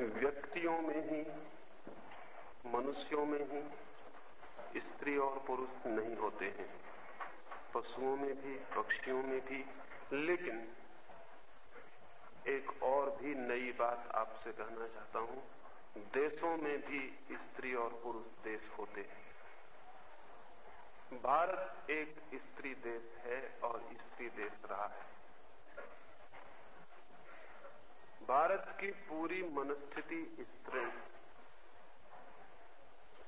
व्यक्तियों में ही, मनुष्यों में ही स्त्री और पुरुष नहीं होते हैं। पशुओं में भी, पक्षियों में भी, लेकिन एक और भी नई बात आपसे कहना चाहता हूँ, देशों में भी स्त्री और पुरुष देश होते हैं। भारत एक स्त्री देश है और स्त्री देश रहा है। भारत की पूरी मनस्थिति स्त्री।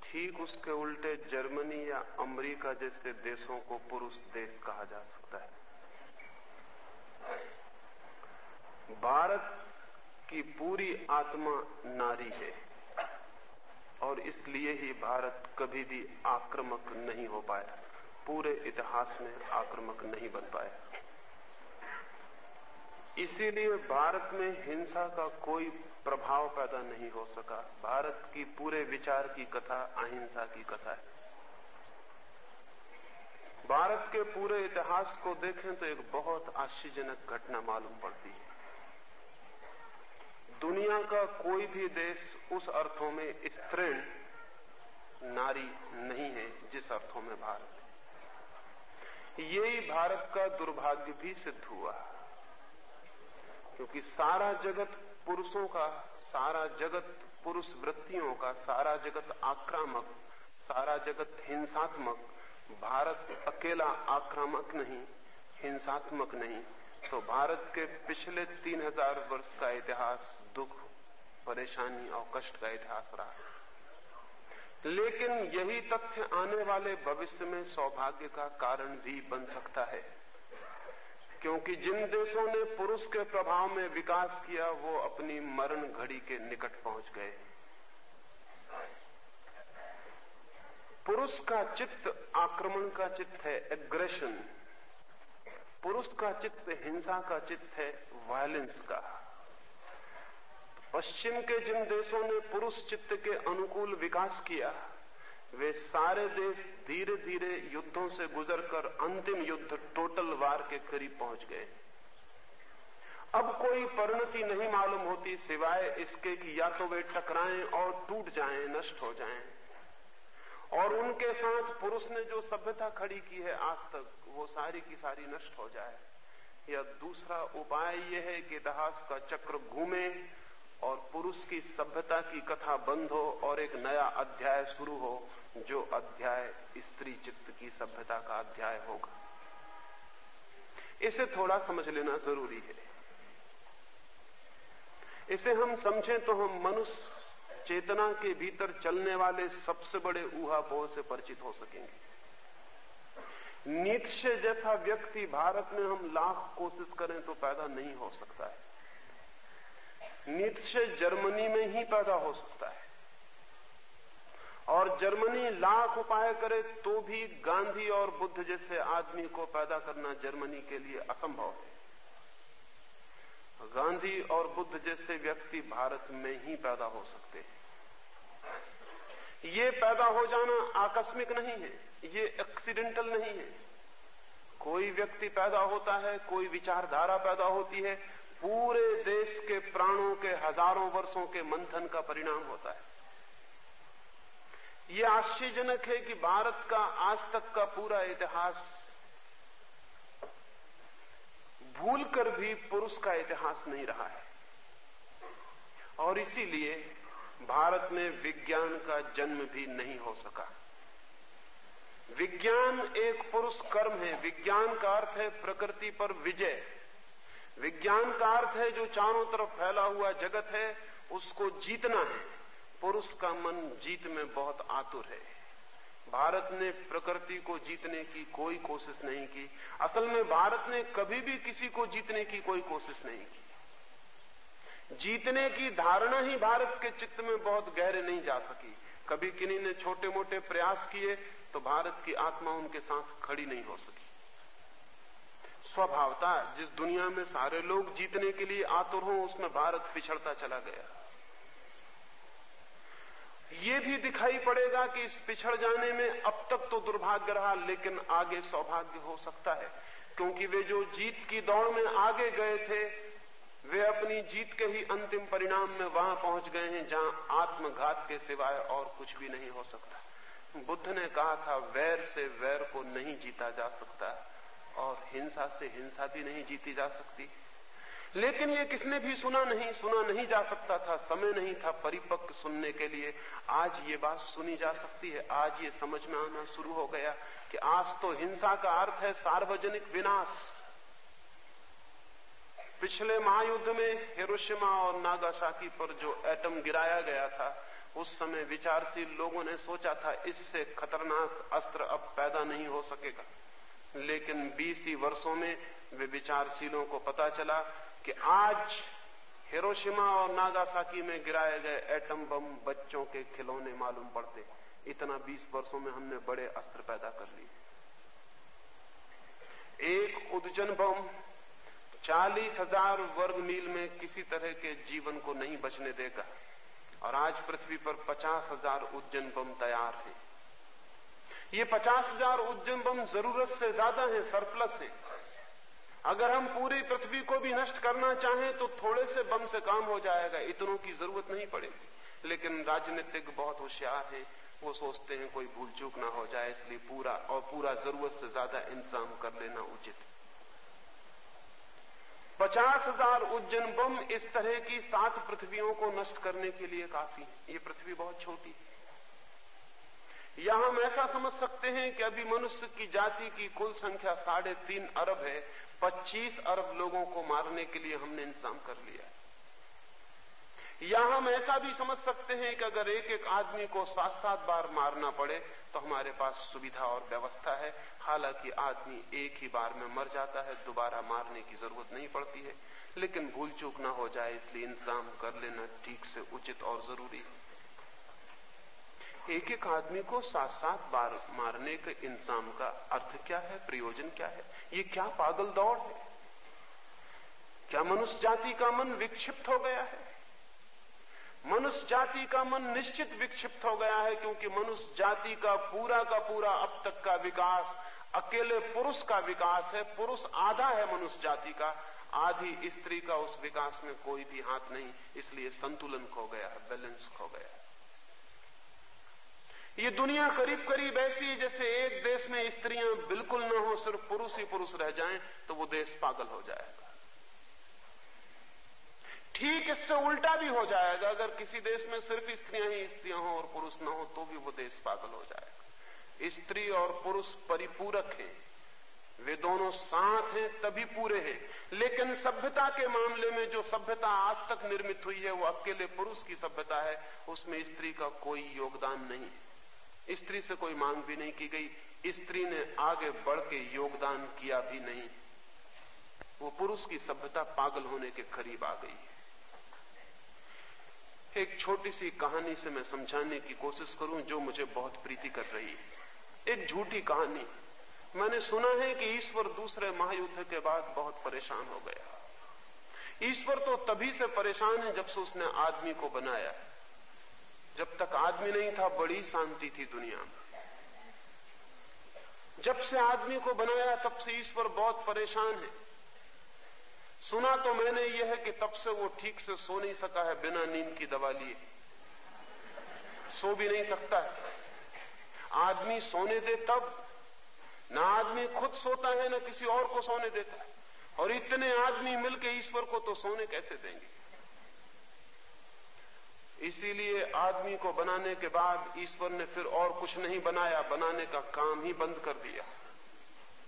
ठीक उसके उल्टे जर्मनी या अमेरिका जैसे देशों को पुरुष देश कहा जा सकता है। भारत की पूरी आत्मा नारी है। और इसलिए ही भारत कभी भी आक्रमक नहीं हो पाया। पूरे इतिहास में आक्रमक नहीं बन पाया। इसीलिए भारत में हिंसा का कोई प्रभाव पैदा नहीं हो सका। भारत की पूरे विचार की कथा, अहिंसा की कथा है। भारत के पूरे इतिहास को देखें तो एक बहुत आश्चर्यजनक घटना मालूम पड़ती है। दुनिया का कोई भी देश उस अर्थों में स्त्रीण नारी नहीं है, जिस अर्थों में भारत है। यही भारत का दुर्भाग्य भी सिद्ध हुआ। क्योंकि सारा जगत पुरुषों का, सारा जगत पुरुष वृत्तियों का, सारा जगत आक्रामक, सारा जगत हिंसात्मक, भारत अकेला आक्रामक नहीं, हिंसात्मक नहीं तो भारत के पिछले तीन हज़ार वर्ष का इतिहास दुख, परेशानी और कष्ट का इतिहास रहा है। लेकिन यही तथ्य आने वाले भविष्य में सौभाग्य का कारण भी बन सकता है। क्योंकि जिन देशों ने पुरुष के प्रभाव में विकास किया, वो अपनी मरण घड़ी के निकट पहुँच गए। पुरुष का चित्त आक्रमण का चित्त है एग्रेशन पुरुष का चित्त हिंसा का चित्त है वायलेंस का। पश्चिम के जिन देशों ने पुरुष चित्त के अनुकूल विकास किया, वे सारे देश धीरे धीरे युद्धों से गुजरकर अंतिम युद्ध टोटल वार के करीब पहुँच गए। अब कोई परिणति नहीं मालूम होती सिवाय इसके कि या तो वे टकराएँ और टूट जाएँ, नष्ट हो जाएँ। और उनके साथ पुरुष ने जो सभ्यता खड़ी की है आज तक, वो सारी की सारी नष्ट हो जाए। या दूसरा उपाय यह है कि इतिहास का चक्र घूमे और पुरुष की सभ्यता की कथा बंद हो और एक नया अध्याय शुरू हो, जो अध्याय स्त्री चित्त की सभ्यता का अध्याय होगा। इसे थोड़ा समझ लेना ज़रूरी है। इसे हम समझें तो हम मनुष्य चेतना के भीतर चलने वाले सबसे बड़े ऊहापोह से परिचित हो सकेंगे। नीचे जैसा व्यक्ति भारत में हम लाख कोशिश करें तो पैदा नहीं हो सकता है। नीचे जर्मनी में ही पैदा हो सकता है। और जर्मनी लाख उपाय करे तो भी गांधी और बुद्ध जैसे आदमी को पैदा करना जर्मनी के लिए असंभव है। गांधी और बुद्ध जैसे व्यक्ति भारत में ही पैदा हो सकते हैं। ये पैदा हो जाना आकस्मिक नहीं है, ये एक्सीडेंटल नहीं है। कोई व्यक्ति पैदा होता है, कोई विचारधारा पैदा होती है पूरे देश के प्राणों के हज़ारों वर्षों के मंथन का परिणाम होता है। यह आश्चर्यजनक है कि भारत का आज तक का पूरा इतिहास भूलकर भी पुरुष का इतिहास नहीं रहा है। और इसीलिए भारत में विज्ञान का जन्म भी नहीं हो सका। विज्ञान एक पुरुष कर्म है। विज्ञान का अर्थ है प्रकृति पर विजय। विज्ञान का अर्थ है जो चारों तरफ़ फैला हुआ जगत है, उसको जीतना है। पुरुष का मन जीत में बहुत आतुर है। भारत ने प्रकृति को जीतने की कोई कोशिश नहीं की। असल में भारत ने कभी भी किसी को जीतने की कोई कोशिश नहीं की। जीतने की धारणा ही भारत के चित्त में बहुत गहरे नहीं जा सकी। कभी किन्हीं ने छोटे मोटे प्रयास किए तो भारत की आत्मा उनके साथ खड़ी नहीं हो सकी। स्वभावता जिस दुनिया में सारे लोग जीतने के लिए आतुर हो, उसमें भारत पिछड़ता चला गया। ये भी दिखाई पड़ेगा कि इस पिछड़ जाने में अब तक तो दुर्भाग्य रहा, लेकिन आगे सौभाग्य हो सकता है, क्योंकि वे जो जीत की दौड़ में आगे गए थे, वे अपनी जीत के ही अंतिम परिणाम में वहाँ पहुँच गए हैं, जहाँ आत्मघात के सिवाय और कुछ भी नहीं हो सकता। बुद्ध ने कहा था, वैर से वैर को नहीं जीता जा सकता। और हिंसा से हिंसा भी नहीं जीती जा सकती। लेकिन ये किसने भी सुना नहीं सुना नहीं जा सकता था, समय नहीं था परिपक्व सुनने के लिए। आज ये बात सुनी जा सकती है, आज ये समझ में आना शुरू हो गया कि आज तो हिंसा का अर्थ है सार्वजनिक विनाश। पिछले महायुद्ध में हिरोशिमा और नागासाकी पर जो एटम गिराया गया था, उस समय विचारशील लोगों ने सोचा था, इससे खतरनाक अस्त्र अब पैदा नहीं हो सकेगा। लेकिन बीस ही वर्षों में वे विचारशीलों को पता चला कि आज हिरोशिमा और नागासाकी में गिराए गए एटम बम बच्चों के खिलौने मालूम पड़ते। इतना 20 वर्षों में हमने बड़े अस्त्र पैदा कर लिए। एक उद्जन बम चालीस हज़ार वर्ग मील में किसी तरह के जीवन को नहीं बचने देगा। और आज पृथ्वी पर पचास हज़ार उज्जैन बम तैयार है। ये पचास हज़ार उज्जैन बम ज़रूरत से ज़्यादा है सरप्लस है। अगर हम पूरी पृथ्वी को भी नष्ट करना चाहें तो थोड़े से बम से काम हो जाएगा, इतनों की ज़रूरत नहीं पड़ेगी। लेकिन राजनीतिक बहुत होशियार है, वो सोचते हैं कोई भूल चूक ना हो जाए, इसलिए पूरा और पूरा ज़रूरत से ज़्यादा इंतज़ाम कर लेना उचित। है पचास हज़ार उज्जैन बम इस तरह की सात पृथ्वियों को नष्ट करने के लिए काफ़ी है। ये पृथ्वी बहुत छोटी है। या हम ऐसा समझ सकते हैं कि अभी मनुष्य की जाति की कुल संख्या साढ़े तीन अरब है। पच्चीस अरब लोगों को मारने के लिए हमने इंतज़ाम कर लिया है। या हम ऐसा भी समझ सकते हैं कि अगर एक एक आदमी को सात सात बार मारना पड़े तो हमारे पास सुविधा और व्यवस्था है। हालाँकि आदमी एक ही बार में मर जाता है, दोबारा मारने की ज़रूरत नहीं पड़ती है। लेकिन भूल चूक ना हो जाए, इसलिए इंतज़ाम कर लेना ठीक से उचित और ज़रूरी है। एक एक आदमी को सात सात बार मारने के इंतज़ाम का अर्थ क्या है, प्रयोजन क्या है? ये क्या पागल दौड़ है? क्या मनुष्य जाति का मन विक्षिप्त हो गया है? मनुष्य जाति का मन निश्चित विक्षिप्त हो गया है क्योंकि मनुष्य जाति का पूरा का पूरा अब तक का विकास, अकेले पुरुष का विकास है, पुरुष आधा है मनुष्य जाति का। आधी स्त्री का उस विकास में कोई भी हाथ नहीं, इसलिए संतुलन खो गया है, बैलेंस खो गया ये दुनिया करीब करीब ऐसी है जैसे एक देश में स्त्रियाँ बिल्कुल न हो, सिर्फ़ पुरुष ही पुरुष रह जाएँ तो वो देश पागल हो जाएगा। ठीक इससे उल्टा भी हो जाएगा। अगर किसी देश में सिर्फ़ स्त्रियाँ ही स्त्रियाँ हो और पुरुष न हो तो भी वो देश पागल हो जाएगा। स्त्री और पुरुष परिपूरक हैं। वे दोनों साथ हैं, तभी पूरे हैं। लेकिन सभ्यता के मामले में जो सभ्यता आज तक निर्मित हुई है, वो अकेले पुरुष की सभ्यता है। उसमें स्त्री का कोई योगदान नहीं है। स्त्री से कोई मांग भी नहीं की गई। स्त्री ने आगे बढ़ के योगदान किया भी नहीं। वो पुरुष की सभ्यता पागल होने के करीब आ गई है। एक छोटी सी कहानी से मैं समझाने की कोशिश करूँ जो मुझे बहुत प्रीति कर रही है। एक झूठी कहानी। मैंने सुना है कि ईश्वर दूसरे महायुद्ध के बाद बहुत परेशान हो गया। ईश्वर तो तभी से परेशान है जब से उसने आदमी को बनाया। जब तक आदमी नहीं था, बड़ी शांति थी दुनिया में। जब से आदमी को बनाया, तब से ईश्वर बहुत परेशान है। सुना तो मैंने यह है कि तब से वो ठीक से सो नहीं सका है बिना नींद की दवा लिए। सो भी नहीं सकता है। आदमी सोने दे तब, ना आदमी खुद सोता है, ना किसी और को सोने देता है। और इतने आदमी मिलके ईश्वर को तो सोने कैसे देंगे? इसीलिए आदमी को बनाने के बाद ईश्वर ने फिर और कुछ नहीं बनाया, बनाने का काम ही बंद कर दिया।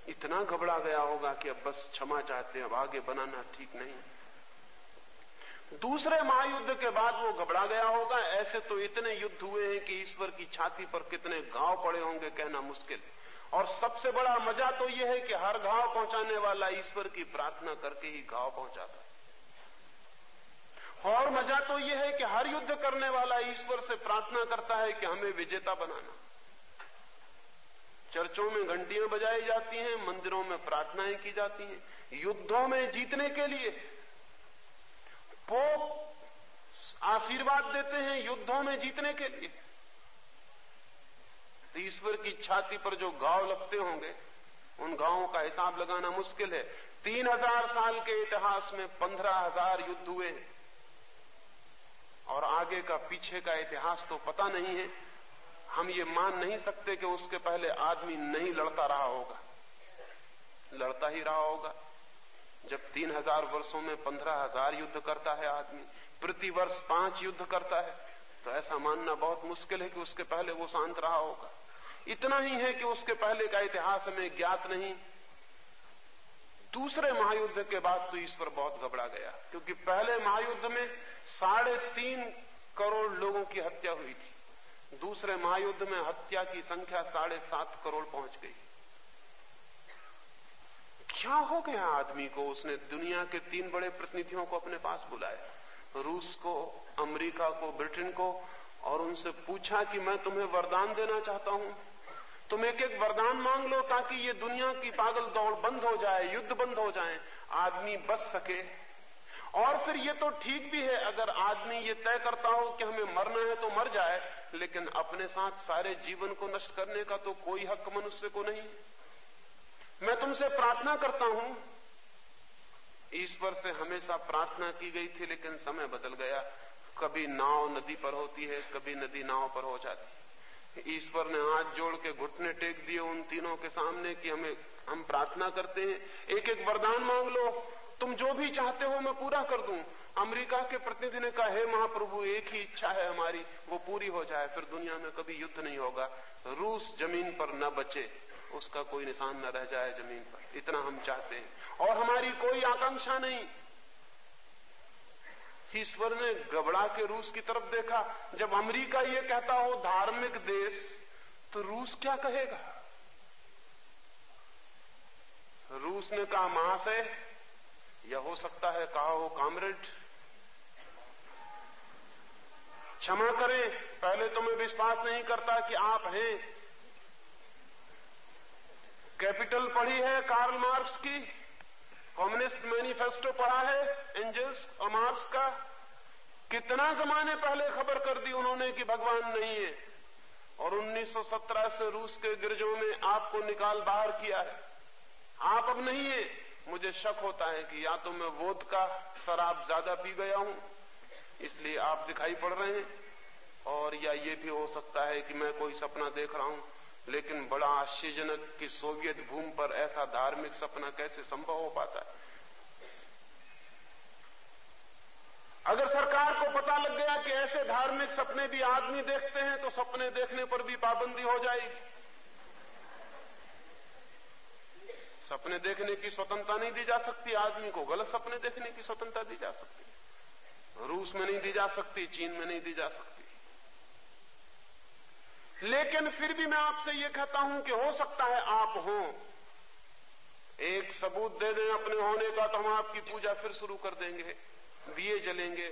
इतना घबरा गया होगा कि अब बस क्षमा चाहते हैं, अब आगे बनाना ठीक नहीं। दूसरे महायुद्ध के बाद वो घबरा गया होगा, ऐसे तो इतने युद्ध हुए हैं कि ईश्वर की छाती पर कितने घाव पड़े होंगे कहना मुश्किल। और सबसे बड़ा मज़ा तो यह है कि हर घाव पहुँचाने वाला ईश्वर की प्रार्थना करके ही घाव पहुंचाता। और मज़ा तो यह है कि हर युद्ध करने वाला ईश्वर से प्रार्थना करता है कि हमें विजेता बनाना। चर्चों में घंटियाँ बजाई जाती हैं, मंदिरों में प्रार्थनाएँ की जाती हैं, युद्धों में जीतने के लिए पोप आशीर्वाद देते हैं युद्धों में जीतने के लिए। तो ईश्वर की छाती पर जो गाँव लगते होंगे, उन गाँवों का हिसाब लगाना मुश्किल है। तीन हज़ार साल के इतिहास में पंद्रह हज़ार युद्ध हुए हैं। और आगे का पीछे का इतिहास तो पता नहीं है। हम ये मान नहीं सकते कि उसके पहले आदमी नहीं लड़ता रहा होगा। लड़ता ही रहा होगा। जब तीन हज़ार वर्षों में पंद्रह हज़ार युद्ध करता है आदमी प्रति वर्ष पाँच युद्ध करता है तो ऐसा मानना बहुत मुश्किल है कि उसके पहले वो शांत रहा होगा। इतना ही है कि उसके पहले का इतिहास हमें ज्ञात नहीं। दूसरे महायुद्ध के बाद तो ईश्वर बहुत घबरा गया, क्योंकि पहले महायुद्ध में साढ़े तीन करोड़ लोगों की हत्या हुई थी। दूसरे महायुद्ध में हत्या की संख्या साढ़े सात करोड़ पहुँच गई। क्या हो गया आदमी को? उसने दुनिया के तीन बड़े प्रतिनिधियों को अपने पास बुलाया। रूस को, अमेरिका को, ब्रिटेन को, और उनसे पूछा कि मैं तुम्हें वरदान देना चाहता हूँ। तुम एक एक वरदान मांग लो ताकि ये दुनिया की पागल दौड़ बंद हो जाए, युद्ध बंद हो जाए। आदमी बच सके। और फिर ये तो ठीक भी है, अगर आदमी ये तय करता हो कि हमें मरना है तो मर जाए, लेकिन अपने साथ सारे जीवन को नष्ट करने का तो कोई हक मनुष्य को नहीं मैं तुमसे प्रार्थना करता हूँ। ईश्वर से हमेशा प्रार्थना की गई थी, लेकिन समय बदल गया। कभी नाव नदी पर होती है, कभी नदी नाव पर हो जाती है। ईश्वर ने हाथ जोड़ के घुटने टेक दिए उन तीनों के सामने कि हमें, हम प्रार्थना करते हैं। एक एक वरदान मांग लो। तुम जो भी चाहते हो मैं पूरा कर दूँ। अमेरिका के प्रतिनिधि ने कहा हे महाप्रभु, एक ही इच्छा है हमारी, वो पूरी हो जाए, फिर दुनिया में कभी युद्ध नहीं होगा। रूस ज़मीन पर न बचे, उसका कोई निशान न रह जाए ज़मीन पर। इतना हम चाहते हैं। और हमारी कोई आकांक्षा नहीं। ईश्वर ने गबड़ा के रूस की तरफ़ देखा। जब अमेरिका ये कहता हो, धार्मिक देश तो रूस क्या कहेगा? रूस ने कहा, महाशय या हो सकता है कहा हो कामरेड? क्षमा करें, पहले तो मैं विश्वास नहीं करता कि आप हैं। कैपिटल पढ़ी है कार्ल मार्क्स की? कम्युनिस्ट मैनिफेस्टो पढ़ा है एंजल्स और मार्क्स का? कितना जमाने पहले खबर कर दी उन्होंने कि भगवान नहीं है? और 1917 से रूस के गिरजों में आपको निकाल बाहर किया है। आप अब नहीं है। मुझे शक होता है कि या तो मैं वोद का शराब ज़्यादा पी गया हूँ, इसलिए आप दिखाई पड़ रहे हैं, और या ये भी हो सकता है कि मैं कोई सपना देख रहा हूँ, लेकिन बड़ा आश्चर्यजनक कि सोवियत भूमि पर ऐसा धार्मिक सपना कैसे संभव हो पाता है। अगर सरकार को पता लग गया कि ऐसे धार्मिक सपने भी आदमी देखते हैं तो सपने देखने पर भी पाबंदी हो जाएगी। सपने देखने की स्वतंत्रता नहीं दी जा सकती, आदमी को गलत सपने देखने की स्वतंत्रता दी जा सकती रूस में नहीं दी जा सकती, चीन में नहीं दी जा सकती। लेकिन फिर भी मैं आपसे ये कहता हूँ कि हो सकता है आप हो। एक सबूत दे दें अपने होने का तो हम आपकी पूजा फिर शुरू कर देंगे। दिए जलेंगे,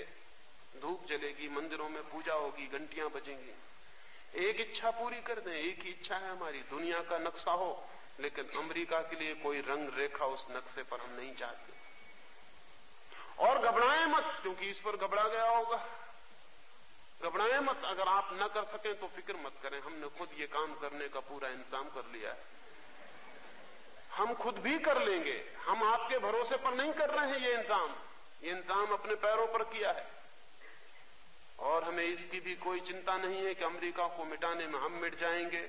धूप जलेगी, मंदिरों में पूजा होगी, घंटियाँ बजेंगी। एक इच्छा पूरी कर दें, एक ही इच्छा है हमारी, दुनिया का नक्शा हो। लेकिन अमेरिका के लिए कोई रंग रेखा उस नक्शे पर हम नहीं चाहते। और घबराए मत, क्योंकि इस पर घबरा गया होगा। घबराए मत, अगर आप न कर सकें तो फ़िक्र मत करें। हमने खुद ये काम करने का पूरा इंतज़ाम कर लिया है। हम खुद भी कर लेंगे। हम आपके भरोसे पर नहीं कर रहे हैं ये इंतज़ाम। ये इंतज़ाम अपने पैरों पर किया है। और हमें इसकी भी कोई चिंता नहीं है कि अमेरिका को मिटाने में हम मिट जाएँगे।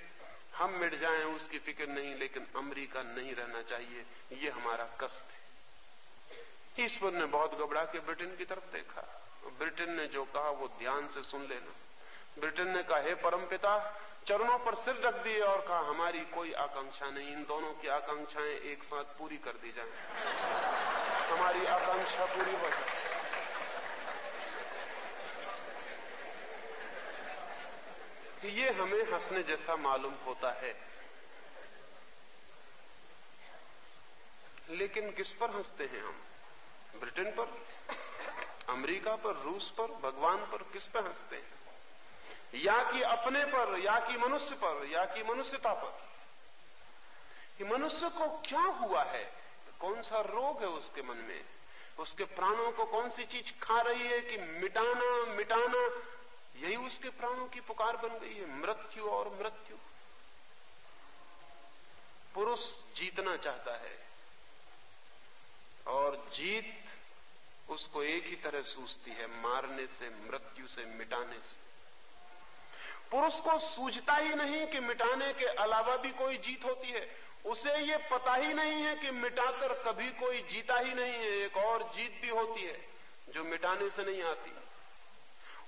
हम मिट जाएँ, उसकी फ़िक्र नहीं, लेकिन अमेरिका नहीं रहना चाहिए। ये हमारा कष्ट है। ईश्वर ने बहुत घबरा के ब्रिटेन की तरफ़ देखा। ब्रिटेन ने जो कहा, वो ध्यान से सुन लेना। ब्रिटेन ने कहा, हे परमपिता चरणों पर सिर रख दिए और कहा, हमारी कोई आकांक्षा नहीं। इन दोनों की आकांक्षाएँ एक साथ पूरी कर दी जाए। हमारी आकांक्षा पूरी हो जाए। ये हमें हंसने जैसा मालूम होता है। लेकिन किस पर हँसते हैं हम? ब्रिटेन पर? अमेरिका पर? रूस पर? भगवान पर? किस पर हँसते हैं? या कि अपने पर, या कि मनुष्य पर, या कि मनुष्यता पर? कि मनुष्य को क्या हुआ है? कौन सा रोग है उसके मन में? उसके प्राणों को कौन सी चीज़ खा रही है कि मिटाना मिटाना यही उसके प्राणों की पुकार बन गई है। मृत्यु और मृत्यु। पुरुष जीतना चाहता है और जीत उसको एक ही तरह सूझती है, मारने से, मृत्यु से, मिटाने से। पुरुष को सूझता ही नहीं कि मिटाने के अलावा भी कोई जीत होती है। उसे ये पता ही नहीं है कि मिटाकर कभी कोई जीता ही नहीं है। एक और जीत भी होती है, जो मिटाने से नहीं आती।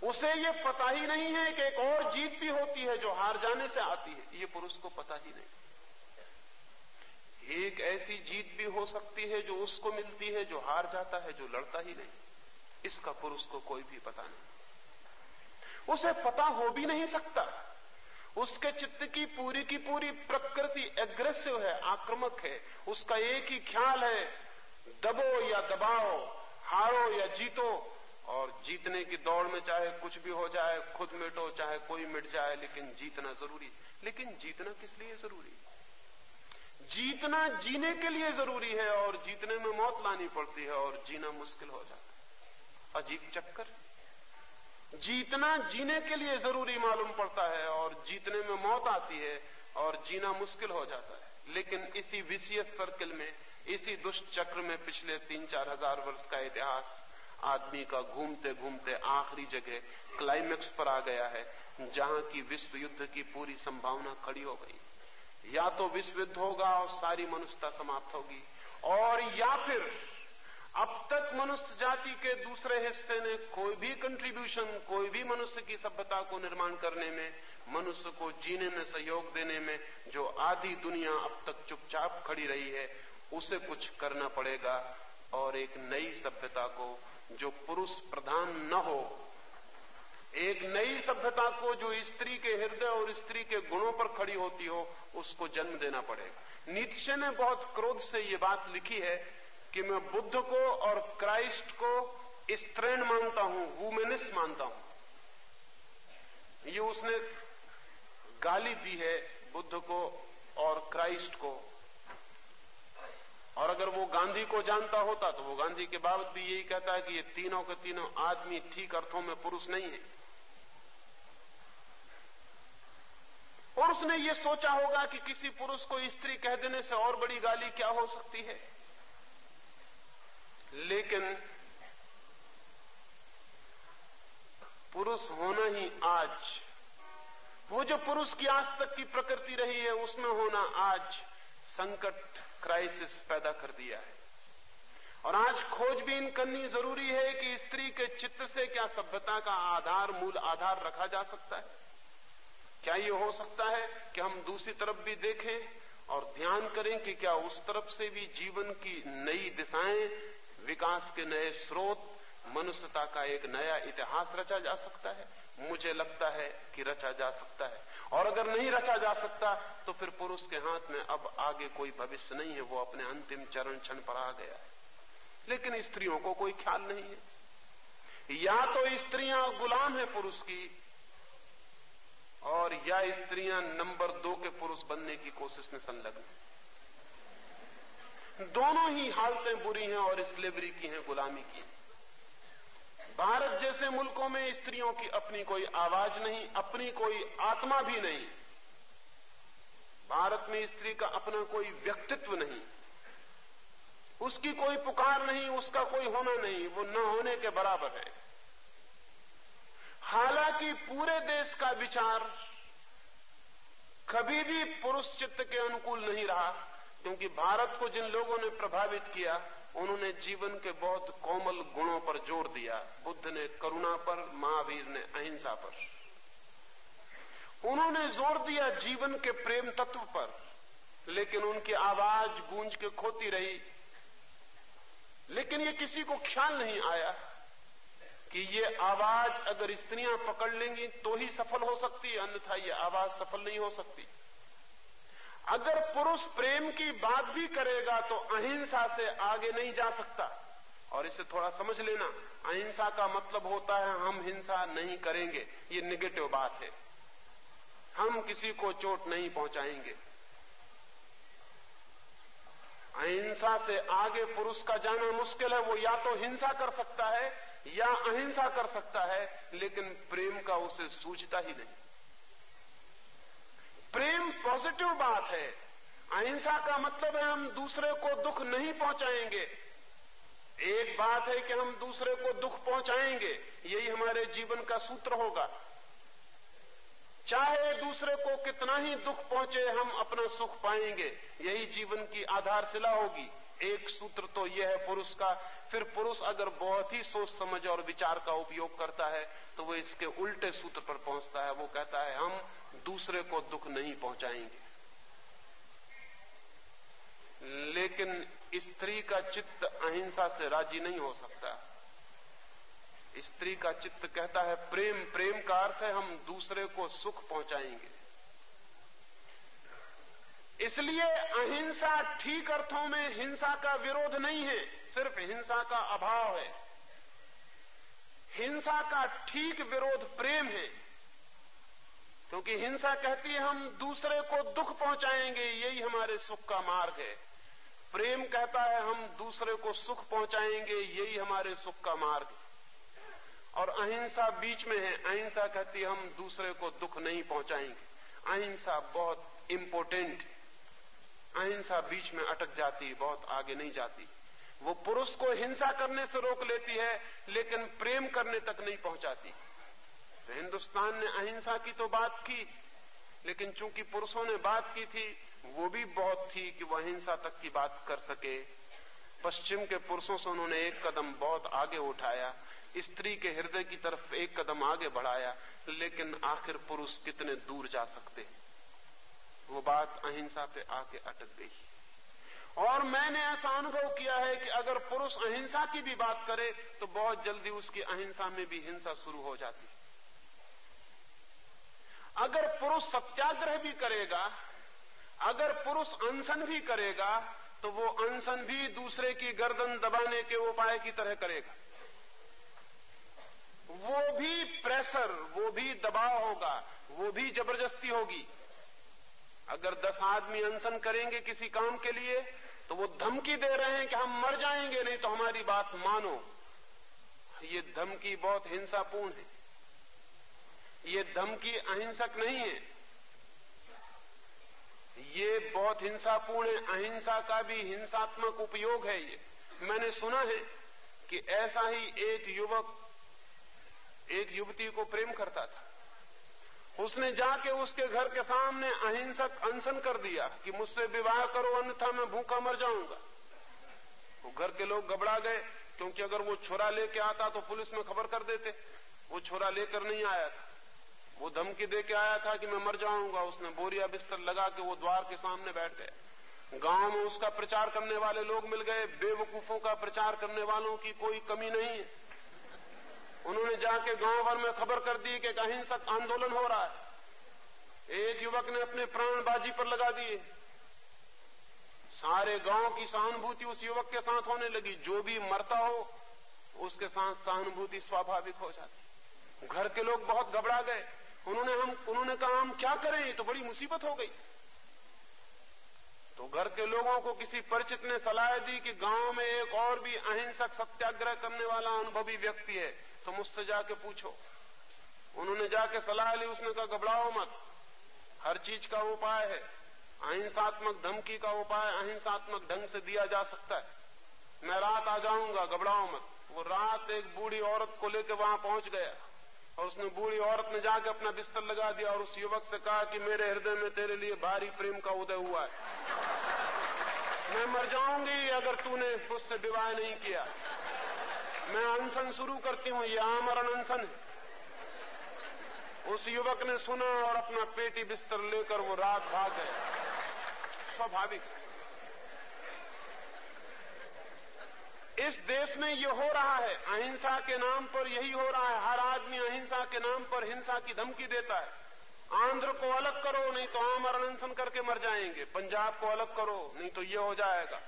उसे ये पता ही नहीं है कि एक और जीत भी होती है जो हार जाने से आती है। ये पुरुष को पता ही नहीं। एक ऐसी जीत भी हो सकती है जो उसको मिलती है, जो हार जाता है, जो लड़ता ही नहीं। इसका पुरुष को कोई भी पता नहीं। उसे पता हो भी नहीं सकता। उसके चित्त की पूरी की पूरी प्रकृति एग्रेसिव है, आक्रमक है। उसका एक ही ख्याल है, दबो या दबाओ, हारो या जीतो और जीतने की दौड़ में चाहे कुछ भी हो जाए, खुद मिटो, चाहे कोई मिट जाए, लेकिन जीतना ज़रूरी लेकिन जीतना किस लिए ज़रूरी जीतना जीने के लिए ज़रूरी है और जीतने में मौत लानी पड़ती है और जीना मुश्किल हो जाता है। अजीब चक्कर। जीतना जीने के लिए ज़रूरी मालूम पड़ता है और जीतने में मौत आती है और जीना मुश्किल हो जाता है। लेकिन इसी विशियस सर्किल में, इसी दुष्ट चक्र में पिछले तीन चार हज़ार वर्ष का इतिहास आदमी का घूमते घूमते आखिरी जगह क्लाइमेक्स पर आ गया है, जहाँ की विश्व युद्ध की पूरी संभावना खड़ी हो गई। या तो विश्व युद्ध होगा और सारी मनुष्यता समाप्त होगी, और या फिर अब तक मनुष्य जाति के दूसरे हिस्से ने कोई भी कंट्रीब्यूशन कोई भी मनुष्य की सभ्यता को निर्माण करने में, मनुष्य को जीने में, सहयोग देने में, जो आधी दुनिया अब तक चुपचाप खड़ी रही है, उसे कुछ करना पड़ेगा और एक नई सभ्यता को जो पुरुष प्रधान न हो, एक नई सभ्यता को जो स्त्री के हृदय और स्त्री के गुणों पर खड़ी होती हो, उसको जन्म देना पड़ेगा। नीचे ने बहुत क्रोध से ये बात लिखी है कि मैं बुद्ध को और क्राइस्ट को स्त्रीण मानता हूँ वुमेनिस्ट मानता हूँ। ये उसने गाली दी है बुद्ध को और क्राइस्ट को। और अगर वो गांधी को जानता होता तो वो गांधी के बाबत भी यही कहता है कि ये तीनों के तीनों आदमी ठीक अर्थों में पुरुष नहीं है। और उसने ये सोचा होगा कि किसी पुरुष को स्त्री कह देने से और बड़ी गाली क्या हो सकती है? लेकिन पुरुष होना ही आज, वो जो पुरुष की आज तक की प्रकृति रही है, उसमें होना आज संकट क्राइसिस पैदा कर दिया है। और आज खोजबीन करनी ज़रूरी है कि स्त्री के चित्त से क्या सभ्यता का आधार, मूल आधार रखा जा सकता है। क्या ये हो सकता है कि हम दूसरी तरफ़ भी देखें और ध्यान करें कि क्या उस तरफ़ से भी जीवन की नई दिशाएँ, विकास के नए स्रोत मनुष्यता का एक नया इतिहास रचा जा सकता है। मुझे लगता है कि रचा जा सकता है। और अगर नहीं रचा जा सकता तो फिर पुरुष के हाथ में अब आगे कोई भविष्य नहीं है, वो अपने अंतिम चरण क्षण पर आ गया है। लेकिन स्त्रियों को कोई ख्याल नहीं है। या तो स्त्रियाँ गुलाम है पुरुष की, और या स्त्रियाँ नंबर दो के पुरुष बनने की कोशिश में संलग्न है। दोनों ही हालतें बुरी हैं और स्लेवरी की हैं, गुलामी की भारत जैसे मुल्कों में स्त्रियों की अपनी कोई आवाज़ नहीं, अपनी कोई आत्मा भी नहीं। भारत में स्त्री का अपना कोई व्यक्तित्व नहीं। उसकी कोई पुकार नहीं, उसका कोई होना नहीं, वो न होने के बराबर है। हालाँकि पूरे देश का विचार कभी भी पुरुष चित्त के अनुकूल नहीं रहा, क्योंकि भारत को जिन लोगों ने प्रभावित किया उन्होंने जीवन के बहुत कोमल गुणों पर ज़ोर दिया। बुद्ध ने करुणा पर, महावीर ने अहिंसा पर। उन्होंने ज़ोर दिया जीवन के प्रेम तत्व पर, लेकिन उनकी आवाज़ गूंज के खोती रही। लेकिन ये किसी को ख्याल नहीं आया कि ये आवाज़ अगर स्त्रियाँ पकड़ लेंगी तो ही सफल हो सकती है, अन्यथा ये आवाज़ सफल नहीं हो सकती। अगर पुरुष प्रेम की बात भी करेगा तो अहिंसा से आगे नहीं जा सकता। और इसे थोड़ा समझ लेना, अहिंसा का मतलब होता है हम हिंसा नहीं करेंगे, ये निगेटिव बात है। हम किसी को चोट नहीं पहुंचाएँगे। अहिंसा से आगे पुरुष का जाना मुश्किल है, वो या तो हिंसा कर सकता है या अहिंसा कर सकता है, लेकिन प्रेम का उसे सूझता ही नहीं। पॉजिटिव बात है। अहिंसा का मतलब है हम दूसरे को दुख नहीं पहुंचाएँगे। एक बात है कि हम दूसरे को दुख पहुंचाएँगे। यही हमारे जीवन का सूत्र होगा। चाहे दूसरे को कितना ही दुख पहुँचे, हम अपना सुख पाएँगे। यही जीवन की आधारशिला होगी। एक सूत्र तो यह है पुरुष का। फिर पुरुष अगर बहुत ही सोच समझ और विचार का उपयोग करता है तो वो इसके उल्टे सूत्र पर पहुँचता है। वो कहता है, हम दूसरे को दुख नहीं पहुंचाएँगे। लेकिन स्त्री का चित्त अहिंसा से राज़ी नहीं हो सकता। स्त्री का चित्त कहता है, प्रेम प्रेम का अर्थ है हम दूसरे को सुख पहुंचाएँगे। इसलिए अहिंसा ठीक अर्थों में हिंसा का विरोध नहीं है, सिर्फ़ हिंसा का अभाव है। हिंसा का ठीक विरोध प्रेम है, क्योंकि हिंसा कहती है हम दूसरे को दुख पहुंचाएँगे, यही हमारे सुख का मार्ग है। प्रेम कहता है, हम दूसरे को सुख पहुंचाएँगे, यही हमारे सुख का मार्ग है। और अहिंसा बीच में है। अहिंसा कहती हम दूसरे को दुख नहीं पहुंचाएँगे। अहिंसा बहुत इंपोर्टेंट है। अहिंसा बीच में अटक जाती बहुत आगे नहीं जाती। वो पुरुष को हिंसा करने से रोक लेती है, लेकिन प्रेम करने तक नहीं पहुंचाती। तो हिंदुस्तान ने अहिंसा की तो बात की, लेकिन चूँकि पुरुषों ने बात की थी वो भी बहुत थी कि वो अहिंसा तक की बात कर सके। पश्चिम के पुरुषों से उन्होंने एक कदम बहुत आगे उठाया। स्त्री के हृदय की तरफ़ एक कदम आगे बढ़ाया, लेकिन आखिर पुरुष कितने दूर जा सकते? वो बात अहिंसा पे आके अटक गई। और मैंने ऐसा अनुभव किया है कि अगर पुरुष अहिंसा की भी बात करे तो बहुत जल्दी उसकी अहिंसा में भी हिंसा शुरू हो जाती। अगर पुरुष सत्याग्रह भी करेगा अगर पुरुष अनशन भी करेगा तो वो अनशन भी दूसरे की गर्दन दबाने के उपाय की तरह करेगा। वो भी प्रेशर वो भी दबाव होगा, वो भी ज़बरदस्ती होगी। अगर दस आदमी अनशन करेंगे किसी काम के लिए तो वो धमकी दे रहे हैं कि हम मर जाएँगे, नहीं तो हमारी बात मानो। ये धमकी बहुत हिंसापूर्ण है। ये धमकी अहिंसक नहीं है। ये बहुत हिंसापूर्ण है अहिंसा का भी हिंसात्मक उपयोग है ये। मैंने सुना है कि ऐसा ही एक युवक, एक युवती को प्रेम करता था। उसने जाके उसके घर के सामने अहिंसक अनशन कर दिया कि मुझसे विवाह करो, अन्यथा मैं भूखा मर जाऊँगा। वो घर के लोग घबरा गए, क्योंकि अगर वो छोरा लेके आता तो पुलिस में खबर कर देते। वो छोरा लेकर नहीं आया था। वो धमकी दे के आया था कि मैं मर जाऊँगा। उसने बोरिया बिस्तर लगा के वो द्वार के सामने बैठ गया गाँव में उसका प्रचार करने वाले लोग मिल गए। बेवकूफों का प्रचार करने वालों की कोई कमी नहीं। है उन्होंने जाके गाँव भर में खबर कर दी कि अहिंसक आंदोलन हो रहा है। एक युवक ने अपने प्राण बाजी पर लगा दिए। सारे गाँव की सहानुभूति उस युवक के साथ होने लगी। जो भी मरता हो, उसके साथ सहानुभूति स्वाभाविक हो जाती। घर के लोग बहुत घबरा गए। उन्होंने हम, उन्होंने कहा, हम क्या करें? तो बड़ी मुसीबत हो गई. तो घर के लोगों को किसी परिचित ने सलाह दी कि गाँव में एक और भी अहिंसक सत्याग्रह करने वाला अनुभवी व्यक्ति है तो मुझसे जाके पूछो। उन्होंने जाके सलाह ली, उसने कहा, घबराओ मत। हर चीज़ का उपाय है। अहिंसात्मक धमकी का उपाय अहिंसात्मक ढंग से दिया जा सकता है। मैं रात आ जाऊँगा, घबराओ मत। वो रात एक बूढ़ी औरत को लेकर वहाँ पहुँच गया। और उसने बूढ़ी औरत ने जाके अपना बिस्तर लगा दिया और उस युवक से कहा कि मेरे हृदय में तेरे लिए भारी प्रेम का उदय हुआ है। मैं मर जाऊँगी अगर तूने मुझसे विवाह नहीं किया। मैं अनशन शुरू करती हूँ यह आमरण अनशन है। उस युवक ने सुना और अपना पेटी बिस्तर लेकर वो रात भाग गए स्वाभाविक इस देश में ये हो रहा है। अहिंसा के नाम पर यही हो रहा है। हर आदमी अहिंसा के नाम पर हिंसा की धमकी देता है। आंध्र को अलग करो, नहीं तो आमरण अनशन करके मर जाएँगे। पंजाब को अलग करो, नहीं तो ये हो जाएगा।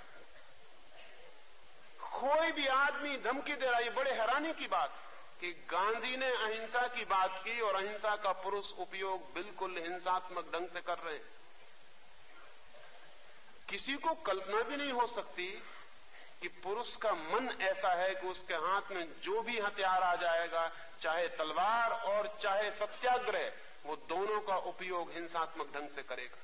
कोई भी आदमी धमकी दे रहा है बड़े हैरानी की बात कि गांधी ने अहिंसा की बात की और अहिंसा का पुरुष उपयोग बिल्कुल हिंसात्मक ढंग से कर रहे हैं। किसी को कल्पना भी नहीं हो सकती कि पुरुष का मन ऐसा है कि उसके हाथ में जो भी हथियार आ जाएगा, चाहे तलवार और चाहे सत्याग्रह, वो दोनों का उपयोग हिंसात्मक ढंग से करेगा।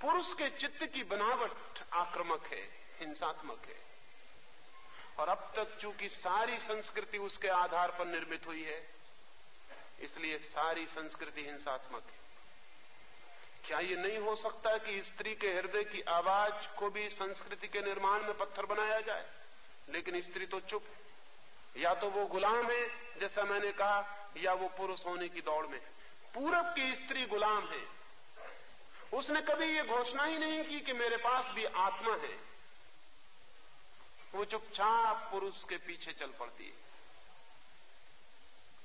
पुरुष के चित्त की बनावट आक्रमक है, हिंसात्मक है। और अब तक चूँकि सारी संस्कृति उसके आधार पर निर्मित हुई है, इसलिए सारी संस्कृति हिंसात्मक है। क्या ये नहीं हो सकता कि स्त्री के हृदय की आवाज़ को भी संस्कृति के निर्माण में पत्थर बनाया जाए? लेकिन स्त्री तो चुप या तो वो गुलाम है, जैसा मैंने कहा, या वो पुरुष होने की दौड़ में पूरब की स्त्री गुलाम है। उसने कभी ये घोषणा ही नहीं की कि मेरे पास भी आत्मा है। वो चुपचाप पुरुष के पीछे चल पड़ती है।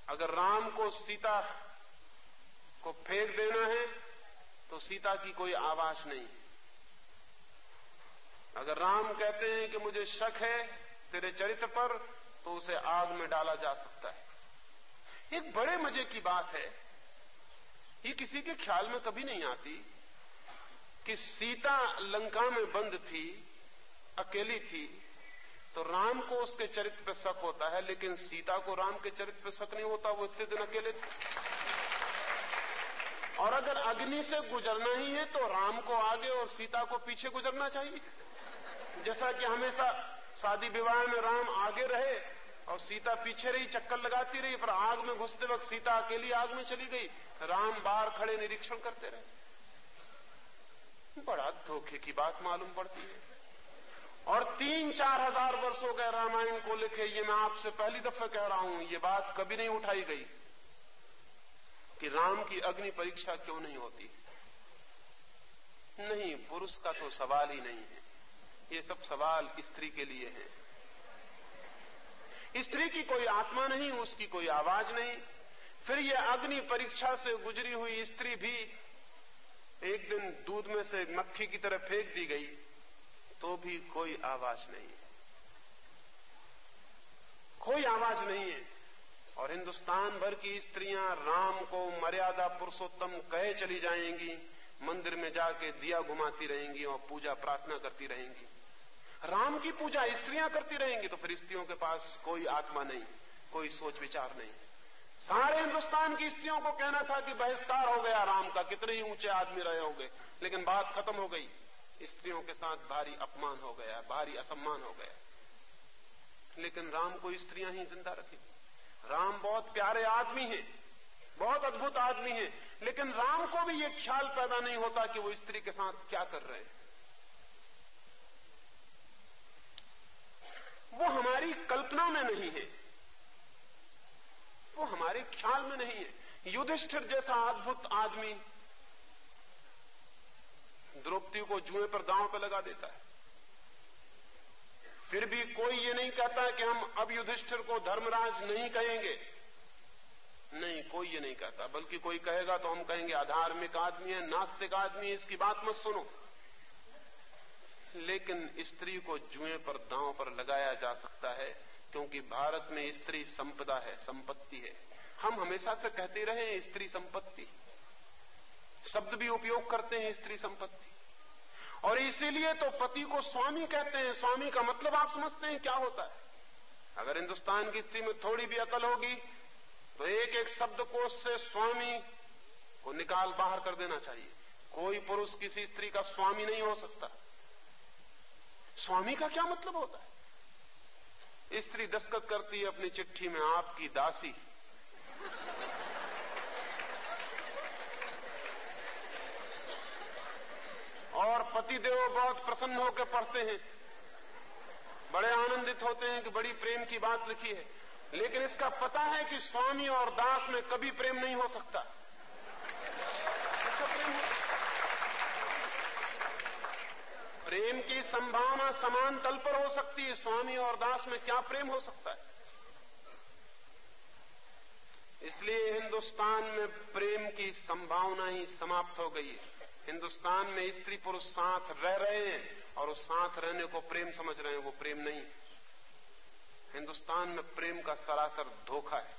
अगर राम को सीता को फेंक देना है तो सीता की कोई आवाज़ नहीं अगर राम कहते हैं कि मुझे शक है तेरे चरित्र पर तो उसे आग में डाला जा सकता है। एक बड़े मज़े की बात है ये किसी के ख्याल में कभी नहीं आती कि सीता लंका में बंद थी, अकेली थी तो राम को उसके चरित्र पर शक होता है, लेकिन सीता को राम के चरित्र पर शक नहीं होता, वो इतने दिन अकेले थे। और अगर अग्नि से गुजरना ही है तो राम को आगे और सीता को पीछे गुजरना चाहिए। जैसा कि हमेशा शादी विवाह में राम आगे रहे और सीता पीछे रही, चक्कर लगाती रही पर आग में घुसते वक्त सीता अकेली आग में चली गई। राम बाहर खड़े निरीक्षण करते रहे। बड़ा धोखे की बात मालूम पड़ती है। और तीन चार हज़ार वर्षों के रामायण को लिखे ये मैं आपसे पहली दफ़ा कह रहा हूँ, ये बात कभी नहीं उठाई गई। कि राम की अग्नि परीक्षा क्यों नहीं होती? नहीं, पुरुष का तो सवाल ही नहीं है। ये सब सवाल स्त्री के लिए है। स्त्री की कोई आत्मा नहीं, उसकी कोई आवाज़ नहीं। फिर ये अग्नि परीक्षा से गुजरी हुई स्त्री भी एक दिन दूध में से मक्खी की तरह फेंक दी गई तो भी कोई आवाज़ नहीं है। कोई आवाज़ नहीं है। और हिंदुस्तान भर की स्त्रियाँ राम को मर्यादा पुरुषोत्तम कहे चली जाएँगी, मंदिर में जाके दिया घुमाती रहेंगी और पूजा प्रार्थना करती रहेंगी। राम की पूजा स्त्रियाँ करती रहेंगी तो फिर स्त्रियों के पास कोई आत्मा नहीं, कोई सोच विचार नहीं। सारे हिंदुस्तान की स्त्रियों को कहना था कि बहिष्कार हो गया राम का, कितने ही ऊँचे आदमी रहे होंगे, लेकिन बात खत्म हो गई। स्त्रियों के साथ भारी अपमान हो गया, भारी असम्मान हो गया। लेकिन राम को स्त्रियाँ ही ज़िंदा रखी राम बहुत प्यारे आदमी हैं, बहुत अद्भुत आदमी हैं, लेकिन राम को भी ये ख्याल पैदा नहीं होता कि वो स्त्री के साथ क्या कर रहे हैं। वो हमारी कल्पना में नहीं है, वो हमारे ख्याल में नहीं है। युधिष्ठिर जैसा अद्भुत आदमी द्रौपदी को जुए पर दांव पर लगा देता है। फिर भी कोई ये नहीं कहता कि हम अब युधिष्ठिर को धर्मराज नहीं कहेंगे। नहीं, कोई ये नहीं कहता, बल्कि कोई कहेगा तो हम कहेंगे, अधार्मिक आदमी है, नास्तिक आदमी है, इसकी बात मत सुनो। लेकिन स्त्री को जुए पर, दांव पर लगाया जा सकता है, क्योंकि भारत में स्त्री संपदा है, संपत्ति है। हम हमेशा से कहते रहे स्त्री संपत्ति। शब्द भी उपयोग करते हैं, स्त्री संपत्ति। और इसीलिए तो पति को स्वामी कहते हैं। स्वामी का मतलब आप समझते हैं क्या होता है? अगर हिंदुस्तान की स्त्री में थोड़ी भी अकल होगी तो एक एक शब्द कोश से स्वामी को निकाल बाहर कर देना चाहिए। कोई पुरुष किसी स्त्री का स्वामी नहीं हो सकता। स्वामी का क्या मतलब होता है? स्त्री दस्तखत करती है अपनी चिट्ठी में, आपकी दासी। और पतिदेव बहुत प्रसन्न होकर पढ़ते हैं। बड़े आनंदित होते हैं कि बड़ी प्रेम की बात लिखी है। लेकिन इसका पता है कि स्वामी और दास में कभी प्रेम नहीं हो सकता। प्रेम हो प्रेम की संभावना समान तल पर हो सकती है। स्वामी और दास में क्या प्रेम हो सकता है? इसलिए हिंदुस्तान में प्रेम की संभावना ही समाप्त हो गई है। हिंदुस्तान में स्त्री पुरुष साथ रह रहे हैं और उस साथ रहने को प्रेम समझ रहे हैं, वो प्रेम नहीं हिंदुस्तान में प्रेम का सरासर धोखा है।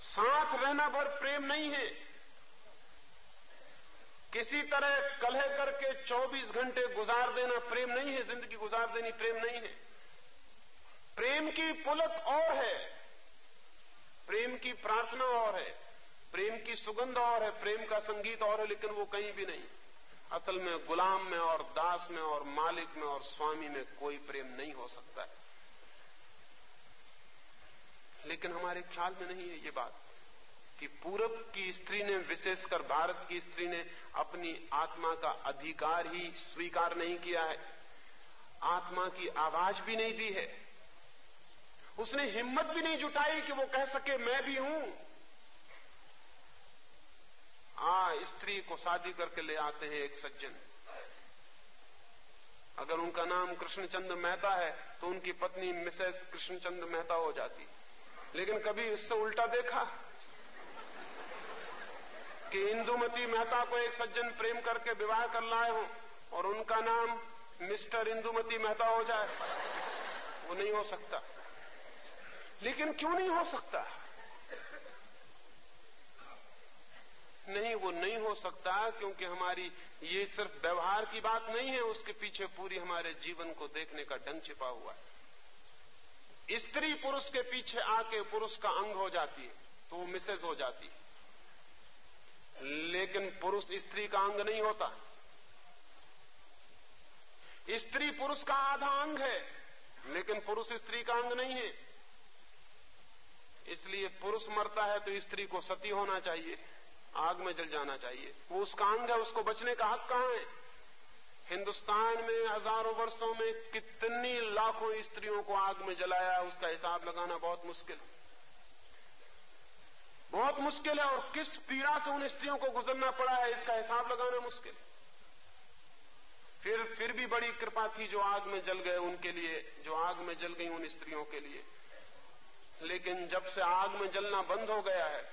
साथ रहना भर प्रेम नहीं है। किसी तरह कलह करके 24 घंटे गुजार देना प्रेम नहीं है, ज़िंदगी गुजार देनी प्रेम नहीं है। प्रेम की पुलक और है। प्रेम की प्रार्थना और है। प्रेम की सुगंध और है, प्रेम का संगीत और है, लेकिन वो कहीं भी नहीं। असल में गुलाम में और दास में और मालिक में और स्वामी में कोई प्रेम नहीं हो सकता है। लेकिन हमारे ख्याल में नहीं है ये बात कि पूरब की स्त्री ने, विशेषकर भारत की स्त्री ने अपनी आत्मा का अधिकार ही स्वीकार नहीं किया है। आत्मा की आवाज़ भी नहीं दी है। उसने हिम्मत भी नहीं जुटाई कि वो कह सके, मैं भी हूँ। आ स्त्री को शादी करके ले आते हैं एक सज्जन। अगर उनका नाम कृष्णचंद मेहता है तो उनकी पत्नी मिसेस कृष्णचंद मेहता हो जाती। लेकिन कभी इससे उल्टा देखा? कि इंदुमती मेहता को एक सज्जन प्रेम करके विवाह कर लाए हो, और उनका नाम मिस्टर इंदुमती मेहता हो जाए, वो नहीं हो सकता। लेकिन क्यों नहीं हो सकता? नहीं, वो नहीं हो सकता क्योंकि हमारी ये सिर्फ़ व्यवहार की बात नहीं है, उसके पीछे पूरी हमारे जीवन को देखने का ढंग छिपा हुआ है। स्त्री पुरुष के पीछे आके पुरुष का अंग हो जाती है तो वो मिसेज हो जाती है। लेकिन पुरुष स्त्री का अंग नहीं होता। स्त्री पुरुष का आधा अंग है, लेकिन पुरुष स्त्री का अंग नहीं है। इसलिए पुरुष मरता है तो स्त्री को सती होना चाहिए। आग में जल जाना चाहिए। वो उसका अंग है, उसको बचने का हक कहाँ है? हिंदुस्तान में हज़ारों वर्षों में कितनी लाखों स्त्रियों को आग में जलाया, उसका हिसाब लगाना बहुत मुश्किल बहुत मुश्किल है, और किस पीड़ा से उन स्त्रियों को गुजरना पड़ा है, इसका हिसाब लगाना मुश्किल फिर फिर भी बड़ी कृपा थी जो आग में जल गए उनके लिए, जो आग में जल गई उन स्त्रियों के लिए। लेकिन जब से आग में जलना बंद हो गया है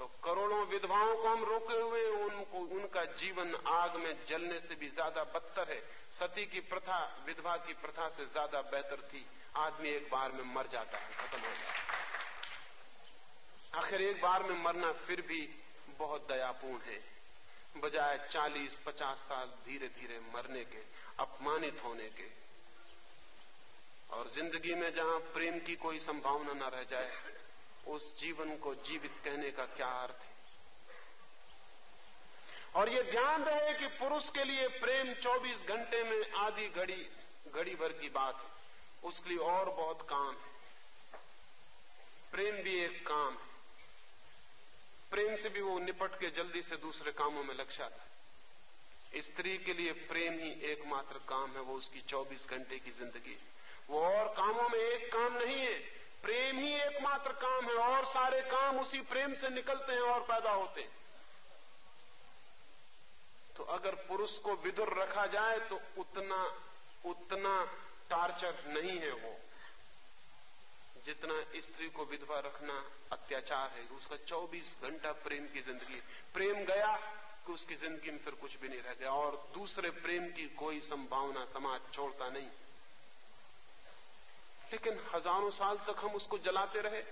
तो करोड़ों विधवाओं को हम रोके हुए उनको, उनका जीवन आग में जलने से भी ज़्यादा बदतर है। सती की प्रथा, विधवा की प्रथा से ज़्यादा बेहतर थी। आदमी एक बार में मर जाता है, खत्म हो जाता है। आखिर एक बार में मरना फिर भी बहुत दयापूर्ण है। बजाय 40-50 साल धीरे धीरे मरने के, अपमानित होने के। और ज़िंदगी में जहाँ प्रेम की कोई संभावना न रह जाए उस जीवन को जीवित कहने का क्या अर्थ है? और ये ध्यान रहे कि पुरुष के लिए प्रेम 24 घंटे में आधी घड़ी घड़ी भर की बात है। उसके लिए और बहुत काम है। प्रेम भी एक काम है। प्रेम से भी वो निपट के जल्दी से दूसरे कामों में लग जाता है। स्त्री के लिए प्रेम ही एकमात्र काम है, वो उसकी 24 घंटे की ज़िंदगी वो और कामों में एक काम नहीं है। प्रेम ही एकमात्र काम है, और सारे काम उसी प्रेम से निकलते हैं और पैदा होते हैं। तो अगर पुरुष को विदुर रखा जाए तो उतना उतना टार्चर नहीं है वो। जितना स्त्री को विधवा रखना अत्याचार है, उसका 24 घंटा प्रेम की ज़िंदगी प्रेम गया कि उसकी ज़िंदगी में फिर कुछ भी नहीं रह गया, और दूसरे प्रेम की कोई संभावना समाज छोड़ता नहीं। लेकिन हज़ारों साल तक हम उसको जलाते रहे।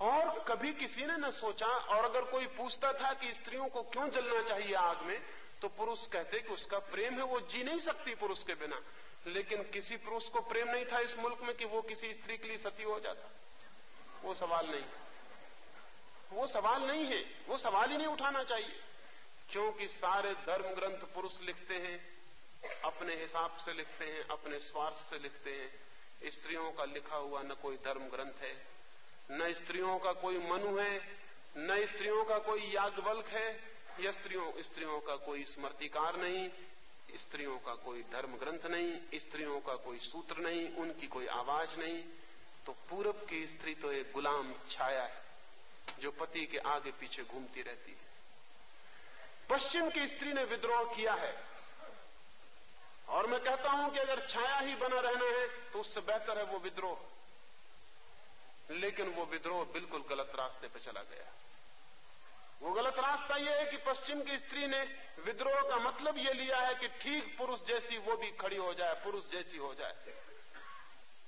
और कभी किसी ने न सोचा, और अगर कोई पूछता था कि स्त्रियों को क्यों जलना चाहिए आग में तो पुरुष कहते कि उसका प्रेम है, वो जी नहीं सकती पुरुष के बिना। लेकिन किसी पुरुष को प्रेम नहीं था इस मुल्क में कि वो किसी स्त्री के लिए सती हो जाता। वो सवाल नहीं वो सवाल नहीं है। वो सवाल ही नहीं उठाना चाहिए। क्योंकि सारे धर्म ग्रंथ पुरुष लिखते हैं, अपने हिसाब से लिखते हैं, अपने स्वार्थ से लिखते हैं। स्त्रियों का लिखा हुआ न कोई धर्म ग्रंथ है, न स्त्रियों का कोई मनु है, न स्त्रियों का कोई याज्ञवल्क है, या स्त्रियों स्त्रियों का कोई स्मृतिकार नहीं, स्त्रियों का कोई धर्म ग्रंथ नहीं, स्त्रियों का कोई सूत्र नहीं, उनकी कोई आवाज़ नहीं तो पूरब की स्त्री तो एक गुलाम छाया है, जो पति के आगे पीछे घूमती रहती है। पश्चिम की स्त्री ने विद्रोह किया है और मैं कहता हूँ कि अगर छाया ही बना रहना है तो उससे बेहतर है वो विद्रोह। लेकिन वो विद्रोह बिल्कुल गलत रास्ते पर चला गया। वो गलत रास्ता यह है कि पश्चिम की स्त्री ने विद्रोह का मतलब ये लिया है कि ठीक पुरुष जैसी वो भी खड़ी हो जाए, पुरुष जैसी हो जाए।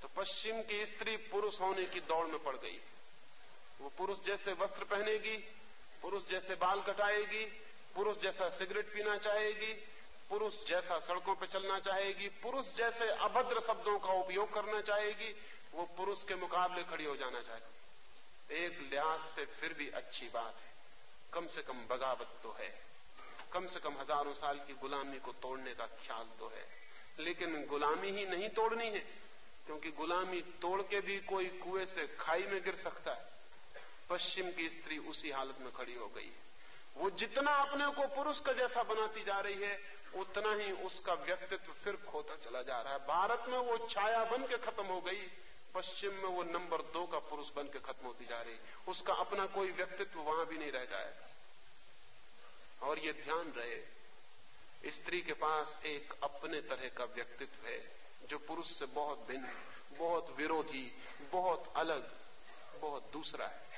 तो पश्चिम की स्त्री पुरुष होने की दौड़ में पड़ गई। वो पुरुष जैसे वस्त्र पहनेगी, पुरुष जैसे बाल कटाएगी, पुरुष जैसा सिगरेट पीना चाहेगी पुरुष जैसा सड़कों पर चलना चाहेगी, पुरुष जैसे अभद्र शब्दों का उपयोग करना चाहेगी, वो पुरुष के मुकाबले खड़ी हो जाना चाहेगी। एक लिहाज से फिर भी अच्छी बात है। कम से कम बगावत तो है। कम से कम हज़ारों साल की गुलामी को तोड़ने का ख्याल तो है। लेकिन गुलामी ही नहीं तोड़नी है, क्योंकि गुलामी तोड़ के भी कोई कुएँ से खाई में गिर सकता है। पश्चिम की स्त्री उसी हालत में खड़ी हो गई है। वो जितना अपने को पुरुष का जैसा बनाती जा रही है उतना ही उसका व्यक्तित्व फिर खोता चला जा रहा है। भारत में वो छाया बन के खत्म हो गई, पश्चिम में वो नंबर दो का पुरुष बन के खत्म होती जा रही। उसका अपना कोई व्यक्तित्व वहाँ भी नहीं रह जाएगा। और ये ध्यान रहे, स्त्री के पास एक अपने तरह का व्यक्तित्व है, जो पुरुष से बहुत भिन्न बहुत विरोधी, बहुत अलग, बहुत दूसरा है।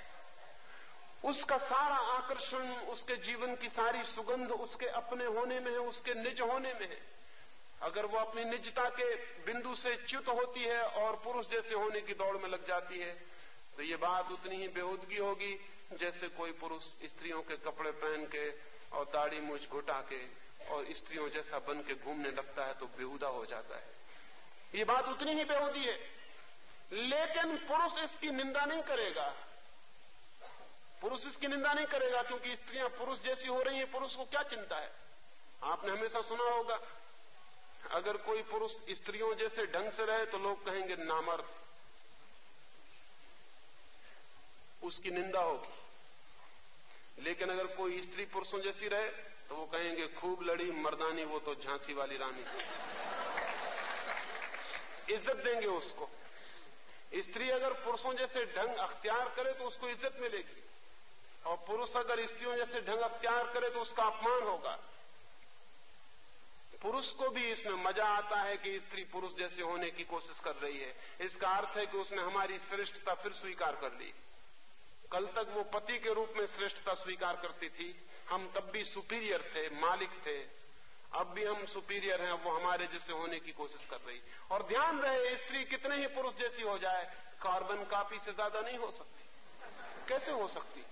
उसका सारा आकर्षण, उसके जीवन की सारी सुगंध उसके अपने होने में है, उसके निज होने में है। अगर वो अपनी निजता के बिंदु से च्युत होती है और पुरुष जैसे होने की दौड़ में लग जाती है तो ये बात उतनी ही बेहूदगी होगी जैसे कोई पुरुष स्त्रियों के कपड़े पहन के और दाढ़ी मुझ घुटा के और स्त्रियों जैसा बन के घूमने लगता है तो बेहुदा हो जाता है। ये बात उतनी ही बेहूदी है। लेकिन पुरुष इसकी निंदा नहीं करेगा। पुरुष इसकी निंदा नहीं करेगा, क्योंकि स्त्रियाँ पुरुष जैसी हो रही हैं, पुरुष को क्या चिंता है? आपने हमेशा सुना होगा, अगर कोई पुरुष स्त्रियों जैसे ढंग से रहे तो लोग कहेंगे, नामर्द। उसकी निंदा होगी। लेकिन अगर कोई स्त्री पुरुषों जैसी रहे तो वो कहेंगे, खूब लड़ी, मर्दानी, वो तो झांसी वाली रानी। इज़्ज़त देंगे उसको। स्त्री अगर पुरुषों जैसे ढंग अख्तियार करे तो उसको इज़्ज़त मिलेगी। और पुरुष अगर स्त्रियों जैसे ढंग अख्तियार करे तो उसका अपमान होगा। पुरुष को भी इसमें मज़ा आता है कि स्त्री पुरुष जैसे होने की कोशिश कर रही है। इसका अर्थ है कि उसने हमारी श्रेष्ठता फिर स्वीकार कर ली। कल तक वो पति के रूप में श्रेष्ठता स्वीकार करती थी। हम तब भी सुपीरियर थे, मालिक थे। अब भी हम सुपीरियर हैं वो हमारे जैसे होने की कोशिश कर रही। और ध्यान रहे, स्त्री कितने ही पुरुष जैसी हो जाए, कार्बन कापी से ज़्यादा नहीं हो सकती। कैसे हो सकती?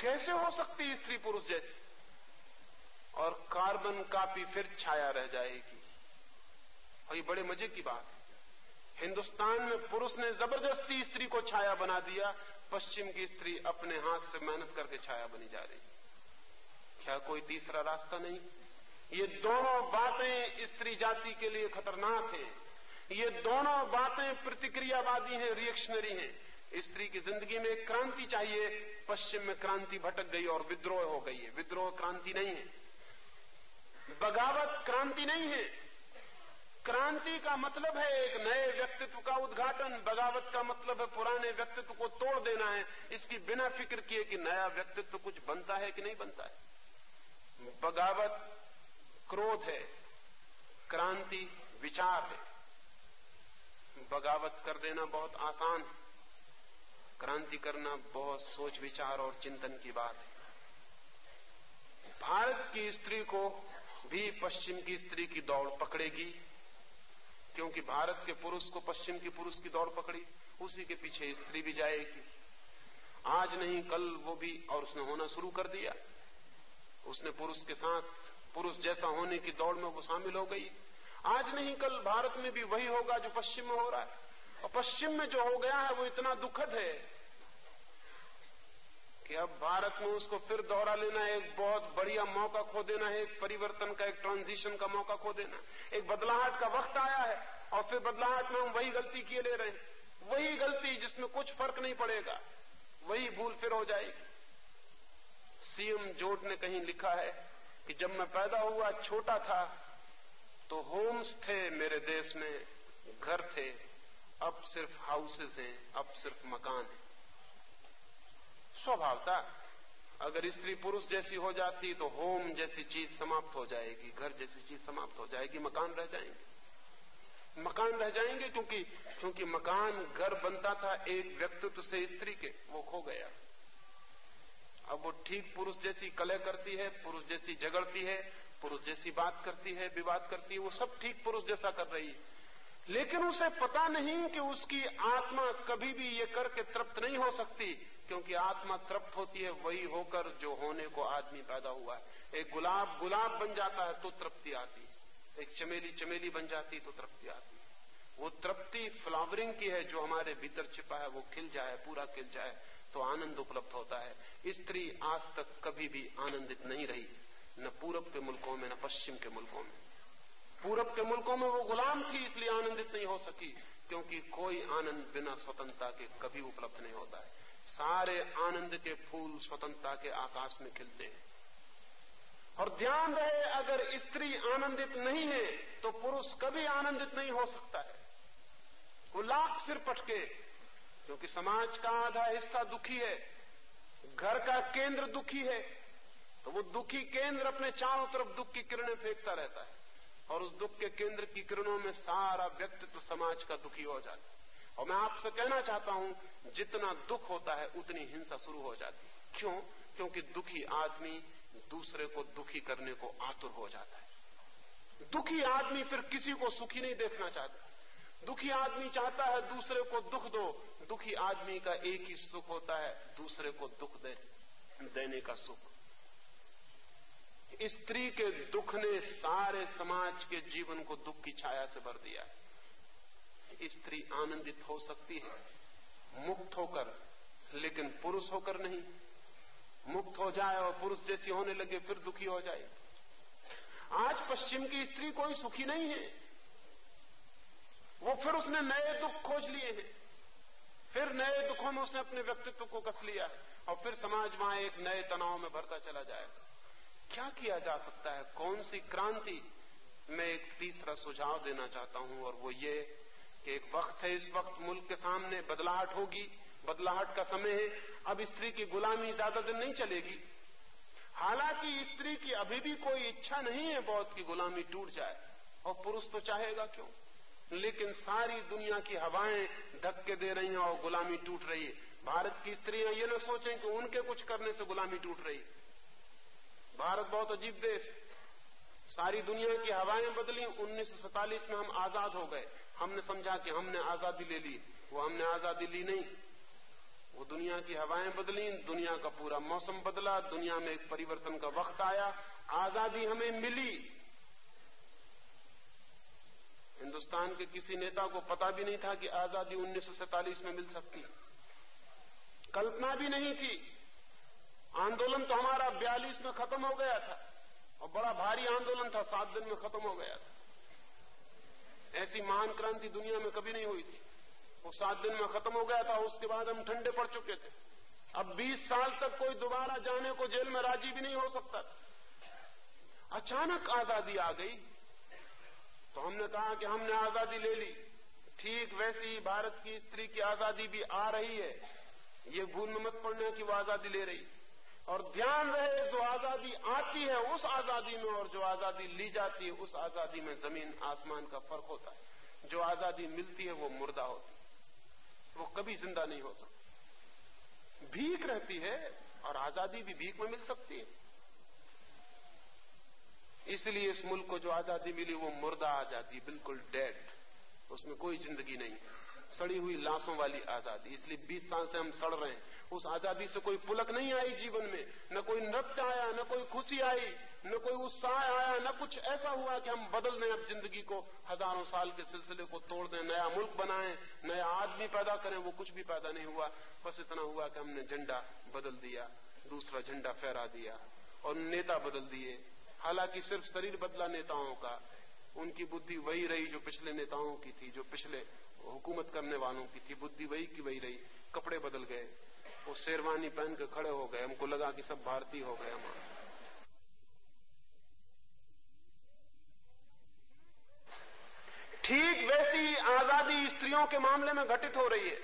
कैसे हो सकती स्त्री पुरुष जैसी? और कार्बन कापी फिर छाया रह जाएगी। और ये बड़े मज़े की बात है। हिंदुस्तान में पुरुष ने ज़बरदस्ती स्त्री को छाया बना दिया। पश्चिम की स्त्री अपने हाथ से मेहनत करके छाया बनी जा रही। क्या कोई तीसरा रास्ता नहीं? ये दोनों बातें स्त्री जाति के लिए खतरनाक हैं। ये दोनों बातें प्रतिक्रियावादी हैं रिएक्शनरी हैं। स्त्री की ज़िंदगी में क्रांति चाहिए, पश्चिम में क्रांति भटक गई और विद्रोह हो गई है। विद्रोह क्रांति नहीं है। बगावत क्रांति नहीं है। क्रांति का मतलब है एक नए व्यक्तित्व का उद्घाटन। बगावत का मतलब है पुराने व्यक्तित्व को तोड़ देना है। इसकी बिना फ़िक्र किए कि नया व्यक्तित्व कुछ बनता है कि नहीं बनता है। बगावत क्रोध है। क्रांति विचार है। बगावत कर देना बहुत आसान है। क्रांति करना बहुत सोच विचार और चिंतन की बात है। भारत की स्त्री को भी पश्चिम की स्त्री की दौड़ पकड़ेगी, क्योंकि भारत के पुरुष को पश्चिम की पुरुष की दौड़ पकड़ी, उसी के पीछे स्त्री भी जाएगी। आज नहीं, कल वो भी, और उसने होना शुरू कर दिया। उसने पुरुष के साथ, पुरुष जैसा होने की दौड़ में वो शामिल हो गई। आज नहीं, कल भारत में भी वही होगा जो पश्चिम में हो रहा है। और पश्चिम में जो हो गया है, वो इतना दुखद है कि अब भारत में उसको फिर दोहरा लेना, एक बहुत बढ़िया मौका खो देना है, एक परिवर्तन का, एक ट्रांजिशन का मौका खो देना। एक बदलाहट का वक्त आया है, और फिर बदलाहट में हम वही गलती किए ले रहे हैं। वही गलती जिसमें कुछ फ़र्क नहीं पड़ेगा, वही भूल फिर हो जाएगी। सीएम जोट ने कहीं लिखा है कि जब मैं पैदा हुआ, छोटा था तो होम्स थे मेरे देश में, घर थे। अब सिर्फ़ हाउसेस हैं, अब सिर्फ़ मकान है। स्वभावता, अगर स्त्री पुरुष जैसी हो जाती तो होम जैसी चीज़ समाप्त हो जाएगी, घर जैसी चीज़ समाप्त हो जाएगी, मकान रह जाएँगे। मकान रह जाएँगे क्योंकि क्योंकि मकान घर बनता था एक व्यक्तित्व से स्त्री के, वो खो गया। अब वो ठीक पुरुष जैसी कलह करती है, पुरुष जैसी झगड़ती है, पुरुष जैसी बात करती है, विवाद करती है, वो सब ठीक पुरुष जैसा कर रही है। लेकिन उसे पता नहीं कि उसकी आत्मा कभी भी ये करके तृप्त नहीं हो सकती, क्योंकि आत्मा तृप्त होती है वही होकर जो होने को आदमी पैदा हुआ है। एक गुलाब गुलाब बन जाता है तो तृप्ति आती है। एक चमेली चमेली बन जाती तो तृप्ति आती है। वो तृप्ति फ्लावरिंग की है, जो हमारे भीतर छिपा है, वो खिल जाए, पूरा खिल जाए तो आनंद उपलब्ध होता है। स्त्री आज तक कभी भी आनंदित नहीं रही, न पूरब के मुल्कों में, न पश्चिम के मुल्कों में। पूरब के मुल्कों में वो गुलाम थी, इसलिए आनंदित नहीं हो सकी, क्योंकि कोई आनंद बिना स्वतंत्रता के कभी उपलब्ध नहीं होता है। सारे आनंद के फूल स्वतंत्रता के आकाश में खिलते हैं। और ध्यान रहे, अगर स्त्री आनंदित नहीं है तो पुरुष कभी आनंदित नहीं हो सकता है। वो लाख सिर पटके, क्योंकि समाज का आधा हिस्सा दुखी है, घर का केंद्र दुखी है तो वो दुखी केंद्र अपने चारों तरफ़ दुख की किरणें फेंकता रहता है। और उस दुख के केंद्र की किरणों में सारा व्यक्तित्व समाज का दुखी हो जाता है। और मैं आपसे कहना चाहता हूँ, जितना दुख होता है, उतनी हिंसा शुरू हो जाती है। क्यों? क्योंकि दुखी आदमी दूसरे को दुखी करने को आतुर हो जाता है। दुखी आदमी फिर किसी को सुखी नहीं देखना चाहता। दुखी आदमी चाहता है दूसरे को दुख दो। दुखी आदमी का एक ही सुख होता है, दूसरे को दुख दे, देने का सुख। स्त्री के दुख ने सारे समाज के जीवन को दुख की छाया से भर दिया। है स्त्री आनंदित हो सकती है, मुक्त होकर, लेकिन पुरुष होकर नहीं। मुक्त हो जाए और पुरुष जैसी होने लगे, फिर दुखी हो जाए। आज पश्चिम की स्त्री कोई सुखी नहीं है। वो फिर उसने नए दुख खोज लिए हैं। फिर नए दुखों में उसने अपने व्यक्तित्व को कस लिया और फिर समाज वहाँ एक नए तनाव में भरता चला जाएगा। क्या किया जा सकता है? कौन सी क्रांति मैं एक तीसरा सुझाव देना चाहता हूँ और वो ये कि एक वक्त है, इस वक्त मुल्क के सामने बदलाहट होगी, बदलाहट का समय है। अब स्त्री की गुलामी ज़्यादा दिन नहीं चलेगी। हालाँकि स्त्री की अभी भी कोई इच्छा नहीं है बहुत की गुलामी टूट जाए। और पुरुष तो चाहेगा क्यों? लेकिन सारी दुनिया की हवाएँ धक्के दे रही हैं और गुलामी टूट रही है। भारत की स्त्रियाँ ये ना सोचें कि उनके कुछ करने से गुलामी टूट रही है। भारत बहुत अजीब देश। सारी दुनिया की हवाएँ बदली, उन्नीस में हम आज़ाद हो गए। हमने समझा कि हमने आज़ादी ले ली, वो हमने आज़ादी ली नहीं। वो दुनिया की हवाएँ बदली, दुनिया का पूरा मौसम बदला, दुनिया में एक परिवर्तन का वक्त आया, आज़ादी हमें मिली। हिंदुस्तान के किसी नेता को पता भी नहीं था कि आज़ादी उन्नीस में मिल सकती। कल्पना भी नहीं थी आंदोलन तो हमारा बयालीस में खत्म हो गया था। और बड़ा भारी आंदोलन था, सात दिन में खत्म हो गया था। ऐसी महान क्रांति दुनिया में कभी नहीं हुई थी। वो सात दिन में खत्म हो गया था, उसके बाद हम ठंडे पड़ चुके थे। अब 20 साल तक कोई दोबारा जाने को जेल में राज़ी भी नहीं हो सकता अचानक आज़ादी आ गई। तो हमने कहा कि हमने आज़ादी ले ली। ठीक वैसी ही भारत की स्त्री की आज़ादी भी आ रही है। ये भूल मत पड़ना कि वो आज़ादी ले रही और ध्यान रहे, जो आज़ादी आती है, उस आज़ादी में और जो आज़ादी ली जाती है, उस आज़ादी में ज़मीन आसमान का फ़र्क होता है। जो आज़ादी मिलती है, वो मुर्दा होती है। वो कभी ज़िंदा नहीं हो सकती। भीख रहती है, और आज़ादी भी भीख में मिल सकती है। इसलिए इस मुल्क को जो आज़ादी मिली, वो मुर्दा आज़ादी, बिल्कुल डेड। उसमें कोई ज़िंदगी नहीं। सड़ी हुई लाशों वाली आज़ादी। इसलिए 20 साल से हम सड़ रहे हैं। उस आज़ादी से कोई पुलक नहीं आई जीवन में। न कोई नृत्य आया, न कोई खुशी आई, न कोई उत्साह आया, न कुछ ऐसा हुआ कि हम बदल दें अब ज़िंदगी को, हज़ारों साल के सिलसिले को तोड़ दें, नया मुल्क बनाएँ, नया आदमी पैदा करें, वो कुछ भी पैदा नहीं हुआ। बस इतना हुआ कि हमने झंडा बदल दिया, दूसरा झंडा फहरा दिया और नेता बदल दिए। हालाँकि सिर्फ़ शरीर बदला नेताओं का, उनकी बुद्धि वही रही जो पिछले नेताओं की थी, जो पिछले हुकूमत करने वालों की थी। बुद्धि वही की वही रही, कपड़े बदल गए। वो शेरवानी पहन के खड़े हो गए, हमको लगा कि सब भारतीय हो गए हमारे। ठीक वैसी आज़ादी स्त्रियों के मामले में घटित हो रही है।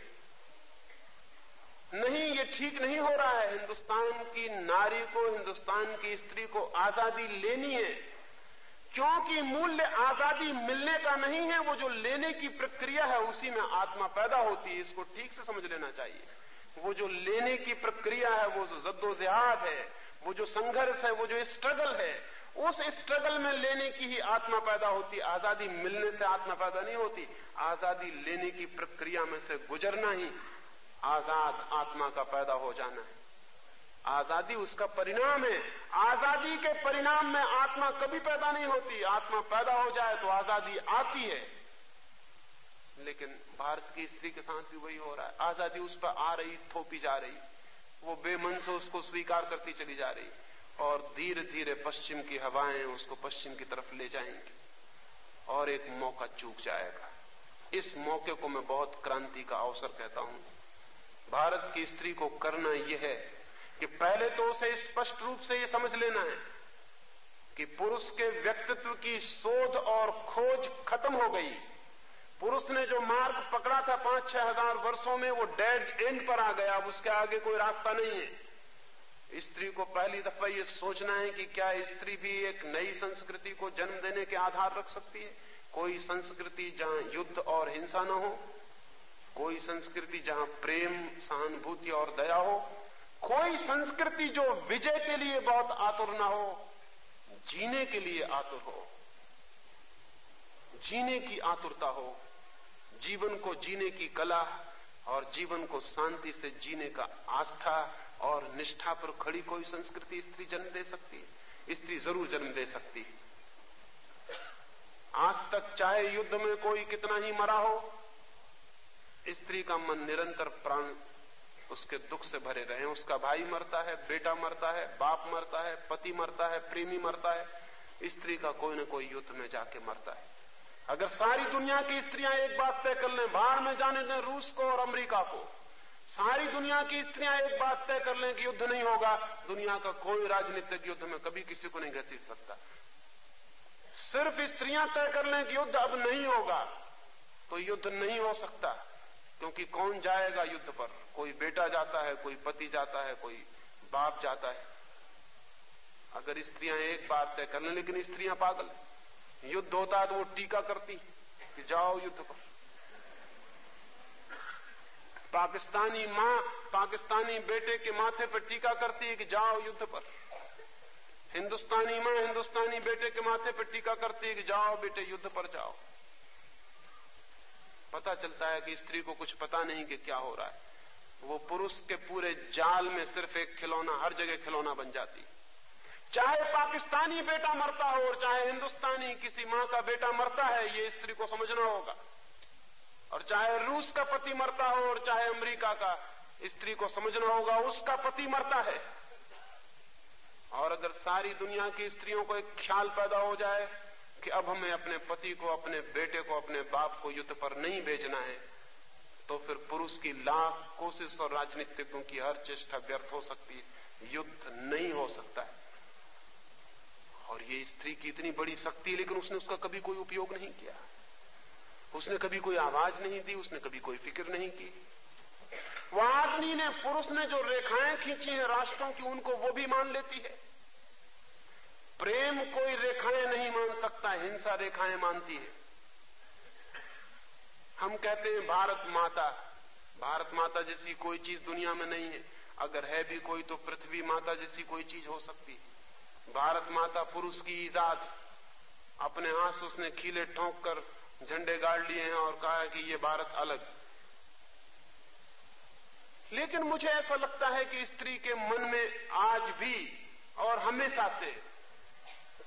नहीं, ये ठीक नहीं हो रहा है। हिंदुस्तान की नारी को, हिंदुस्तान की स्त्री को आज़ादी लेनी है, क्योंकि मूल्य आज़ादी मिलने का नहीं है, वो जो लेने की प्रक्रिया है, उसी में आत्मा पैदा होती है। इसको ठीक से समझ लेना चाहिए। वो जो लेने की प्रक्रिया है, वो जो जद्दोजहाद है, वो जो संघर्ष है, वो जो स्ट्रगल है, उस स्ट्रगल में लेने की ही आत्मा पैदा होती, आज़ादी मिलने से आत्मा पैदा नहीं होती, आज़ादी लेने की प्रक्रिया में से गुजरना ही आज़ाद आत्मा का पैदा हो जाना है। आज़ादी उसका परिणाम है। आज़ादी के परिणाम में आत्मा कभी पैदा नहीं होती, आत्मा पैदा हो जाए तो आज़ादी आती है। लेकिन भारत की स्त्री के साथ भी वही हो रहा है। आज़ादी उस पर आ रही, थोपी जा रही। वो बेमन से उसको स्वीकार करती चली जा रही। और धीरे धीरे पश्चिम की हवाएँ उसको पश्चिम की तरफ़ ले जाएँगी। और एक मौका चूक जाएगा। इस मौके को मैं बहुत क्रांति का अवसर कहता हूँ। भारत की स्त्री को करना यह है कि पहले तो उसे स्पष्ट रूप से यह समझ लेना है कि पुरुष के व्यक्तित्व की शोध और खोज खत्म हो गई। पुरुष ने जो मार्ग पकड़ा था पाँच छह हज़ार वर्षों में, वो डेड एंड पर आ गया। अब उसके आगे कोई रास्ता नहीं है। स्त्री को पहली दफ़ा ये सोचना है कि क्या स्त्री भी एक नई संस्कृति को जन्म देने के आधार रख सकती है? कोई संस्कृति जहाँ युद्ध और हिंसा न हो, कोई संस्कृति जहाँ प्रेम, सहानुभूति और दया हो, कोई संस्कृति जो विजय के लिए बहुत आतुर न हो, जीने के लिए आतुर हो, जीने की आतुरता हो। जीवन को जीने की कला और जीवन को शांति से जीने का आस्था और निष्ठा पर खड़ी कोई संस्कृति स्त्री जन्म दे सकती है? स्त्री ज़रूर जन्म दे सकती है। आज तक चाहे युद्ध में कोई कितना ही मरा हो, स्त्री का मन निरंतर प्राण उसके दुख से भरे रहे। उसका भाई मरता है, बेटा मरता है, बाप मरता है, पति मरता है, प्रेमी मरता है। स्त्री का कोई न कोई युद्ध में जाके मरता है। अगर सारी दुनिया की स्त्रियाँ एक बात तय कर लें, बाहर में जाने दें रूस को और अमेरिका को। सारी दुनिया की स्त्रियाँ एक बात तय कर लें कि युद्ध नहीं होगा। दुनिया का कोई राजनीतिक युद्ध में कभी किसी को नहीं घसीट सकता। सिर्फ़ स्त्रियाँ तय कर लें कि युद्ध अब नहीं होगा तो युद्ध नहीं हो सकता, क्योंकि कौन जाएगा युद्ध पर? कोई बेटा जाता है, कोई पति जाता है, कोई बाप जाता है। अगर स्त्रियाँ एक बात तय कर लें, लेकिन स्त्रियाँ पागल युद्ध होता है तो वो टीका करती कि जाओ युद्ध पर। पाकिस्तानी माँ, पाकिस्तानी बेटे के माथे पर टीका करती है कि जाओ युद्ध पर। हिंदुस्तानी माँ, हिंदुस्तानी बेटे के माथे पर टीका करती है कि जाओ बेटे, युद्ध पर जाओ। पता चलता है कि स्त्री को कुछ पता नहीं कि क्या हो रहा है। वो पुरुष के पूरे जाल में सिर्फ़ एक खिलौना, हर जगह खिलौना बन जाती चाहे पाकिस्तानी बेटा मरता हो और चाहे हिंदुस्तानी किसी माँ का बेटा मरता है, ये स्त्री को समझना होगा। और चाहे रूस का पति मरता हो और चाहे अमेरिका का स्त्री को समझना होगा, उसका पति मरता है। और अगर सारी दुनिया की स्त्रियों को एक ख्याल पैदा हो जाए कि अब हमें अपने पति को, अपने बेटे को, अपने बाप को युद्ध पर नहीं भेजना है तो फिर पुरुष की लाख कोशिश और राजनीतिकों की हर चेष्टा व्यर्थ हो सकती है। युद्ध नहीं हो सकता है। और ये स्त्री की इतनी बड़ी शक्ति है लेकिन उसने उसका कभी कोई उपयोग नहीं किया। उसने कभी कोई आवाज़ नहीं दी, उसने कभी कोई फ़िक्र नहीं की। वह आदमी ने पुरुष ने जो रेखाएँ खींची हैं राष्ट्रों की, उनको वो भी मान लेती है। प्रेम कोई रेखाएँ नहीं मान सकता, हिंसा रेखाएँ मानती है। हम कहते हैं, भारत माता भारत माता जैसी कोई चीज़ दुनिया में नहीं है। अगर है भी कोई तो पृथ्वी माता जैसी कोई चीज़ हो सकती है। भारत माता पुरुष की ईजाद अपने हाथ उसने खीले ठोंक कर झंडे गाड़ लिए हैं और कहा कि ये भारत अलग। लेकिन मुझे ऐसा लगता है कि स्त्री के मन में आज भी और हमेशा से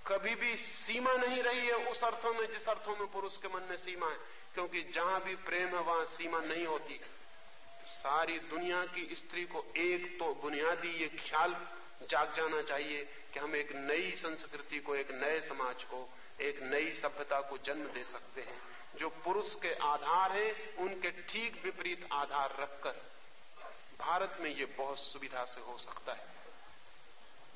कभी भी सीमा नहीं रही है उस अर्थों में जिस अर्थों में पुरुष के मन में सीमा है, क्योंकि जहाँ भी प्रेम है, वहाँ सीमा नहीं होती। सारी दुनिया की स्त्री को एक तो बुनियादी ये ख्याल जाग जाना चाहिए कि हम एक नई संस्कृति को, एक नए समाज को, एक नई सभ्यता को जन्म दे सकते हैं। जो पुरुष के आधार है, उनके ठीक विपरीत आधार रखकर भारत में ये बहुत सुविधा से हो सकता है।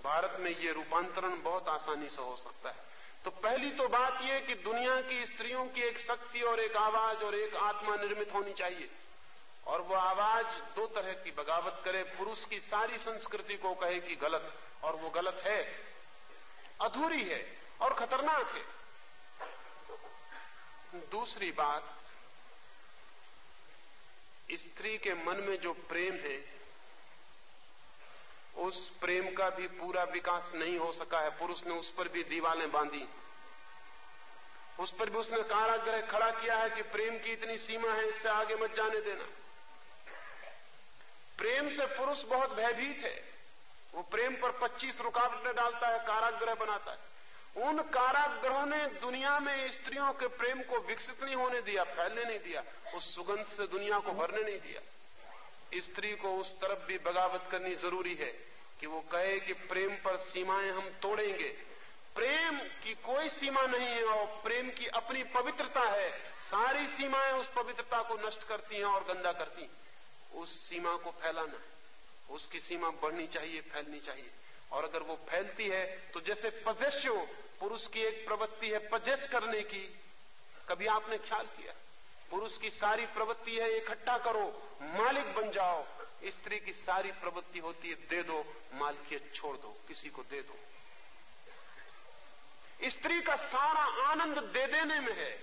भारत में ये रूपांतरण बहुत आसानी से हो सकता है। तो पहली तो बात यह कि दुनिया की स्त्रियों की एक शक्ति और एक आवाज़ और एक आत्मा निर्मित होनी चाहिए। और वो आवाज़ दो तरह की बगावत करे। पुरुष की सारी संस्कृति को कहे कि गलत। और वो गलत है, अधूरी है और खतरनाक है। दूसरी बात, स्त्री के मन में जो प्रेम है, उस प्रेम का भी पूरा विकास नहीं हो सका है। पुरुष ने उस पर भी दीवालें बांधी। उस पर भी उसने काराग्रह खड़ा किया है कि प्रेम की इतनी सीमा है, इससे आगे मत जाने देना। प्रेम से पुरुष बहुत भयभीत है। वो प्रेम पर 25 रुकावटें डालता है काराग्रह बनाता है। उन काराग्रहों ने दुनिया में स्त्रियों के प्रेम को विकसित नहीं होने दिया, फैलने नहीं दिया, उस सुगंध से दुनिया को भरने नहीं दिया। स्त्री को उस तरफ़ भी बगावत करनी ज़रूरी है कि वो कहे कि प्रेम पर सीमाएँ हम तोड़ेंगे। प्रेम की कोई सीमा नहीं है और प्रेम की अपनी पवित्रता है। सारी सीमाएँ उस पवित्रता को नष्ट करती हैं और गंदा करती हैं। उस सीमा को फैलाना है। उसकी सीमा बढ़नी चाहिए, फैलनी चाहिए। और अगर वो फैलती है तो जैसे पजेस्यो पुरुष की एक प्रवृत्ति है पजेस करने की। कभी आपने ख्याल किया? पुरुष की सारी प्रवृत्ति है, इकट्ठा करो, मालिक बन जाओ। स्त्री की सारी प्रवृत्ति होती है, दे दो मालकियत छोड़ दो, किसी को दे दो। स्त्री का सारा आनंद दे देने में है,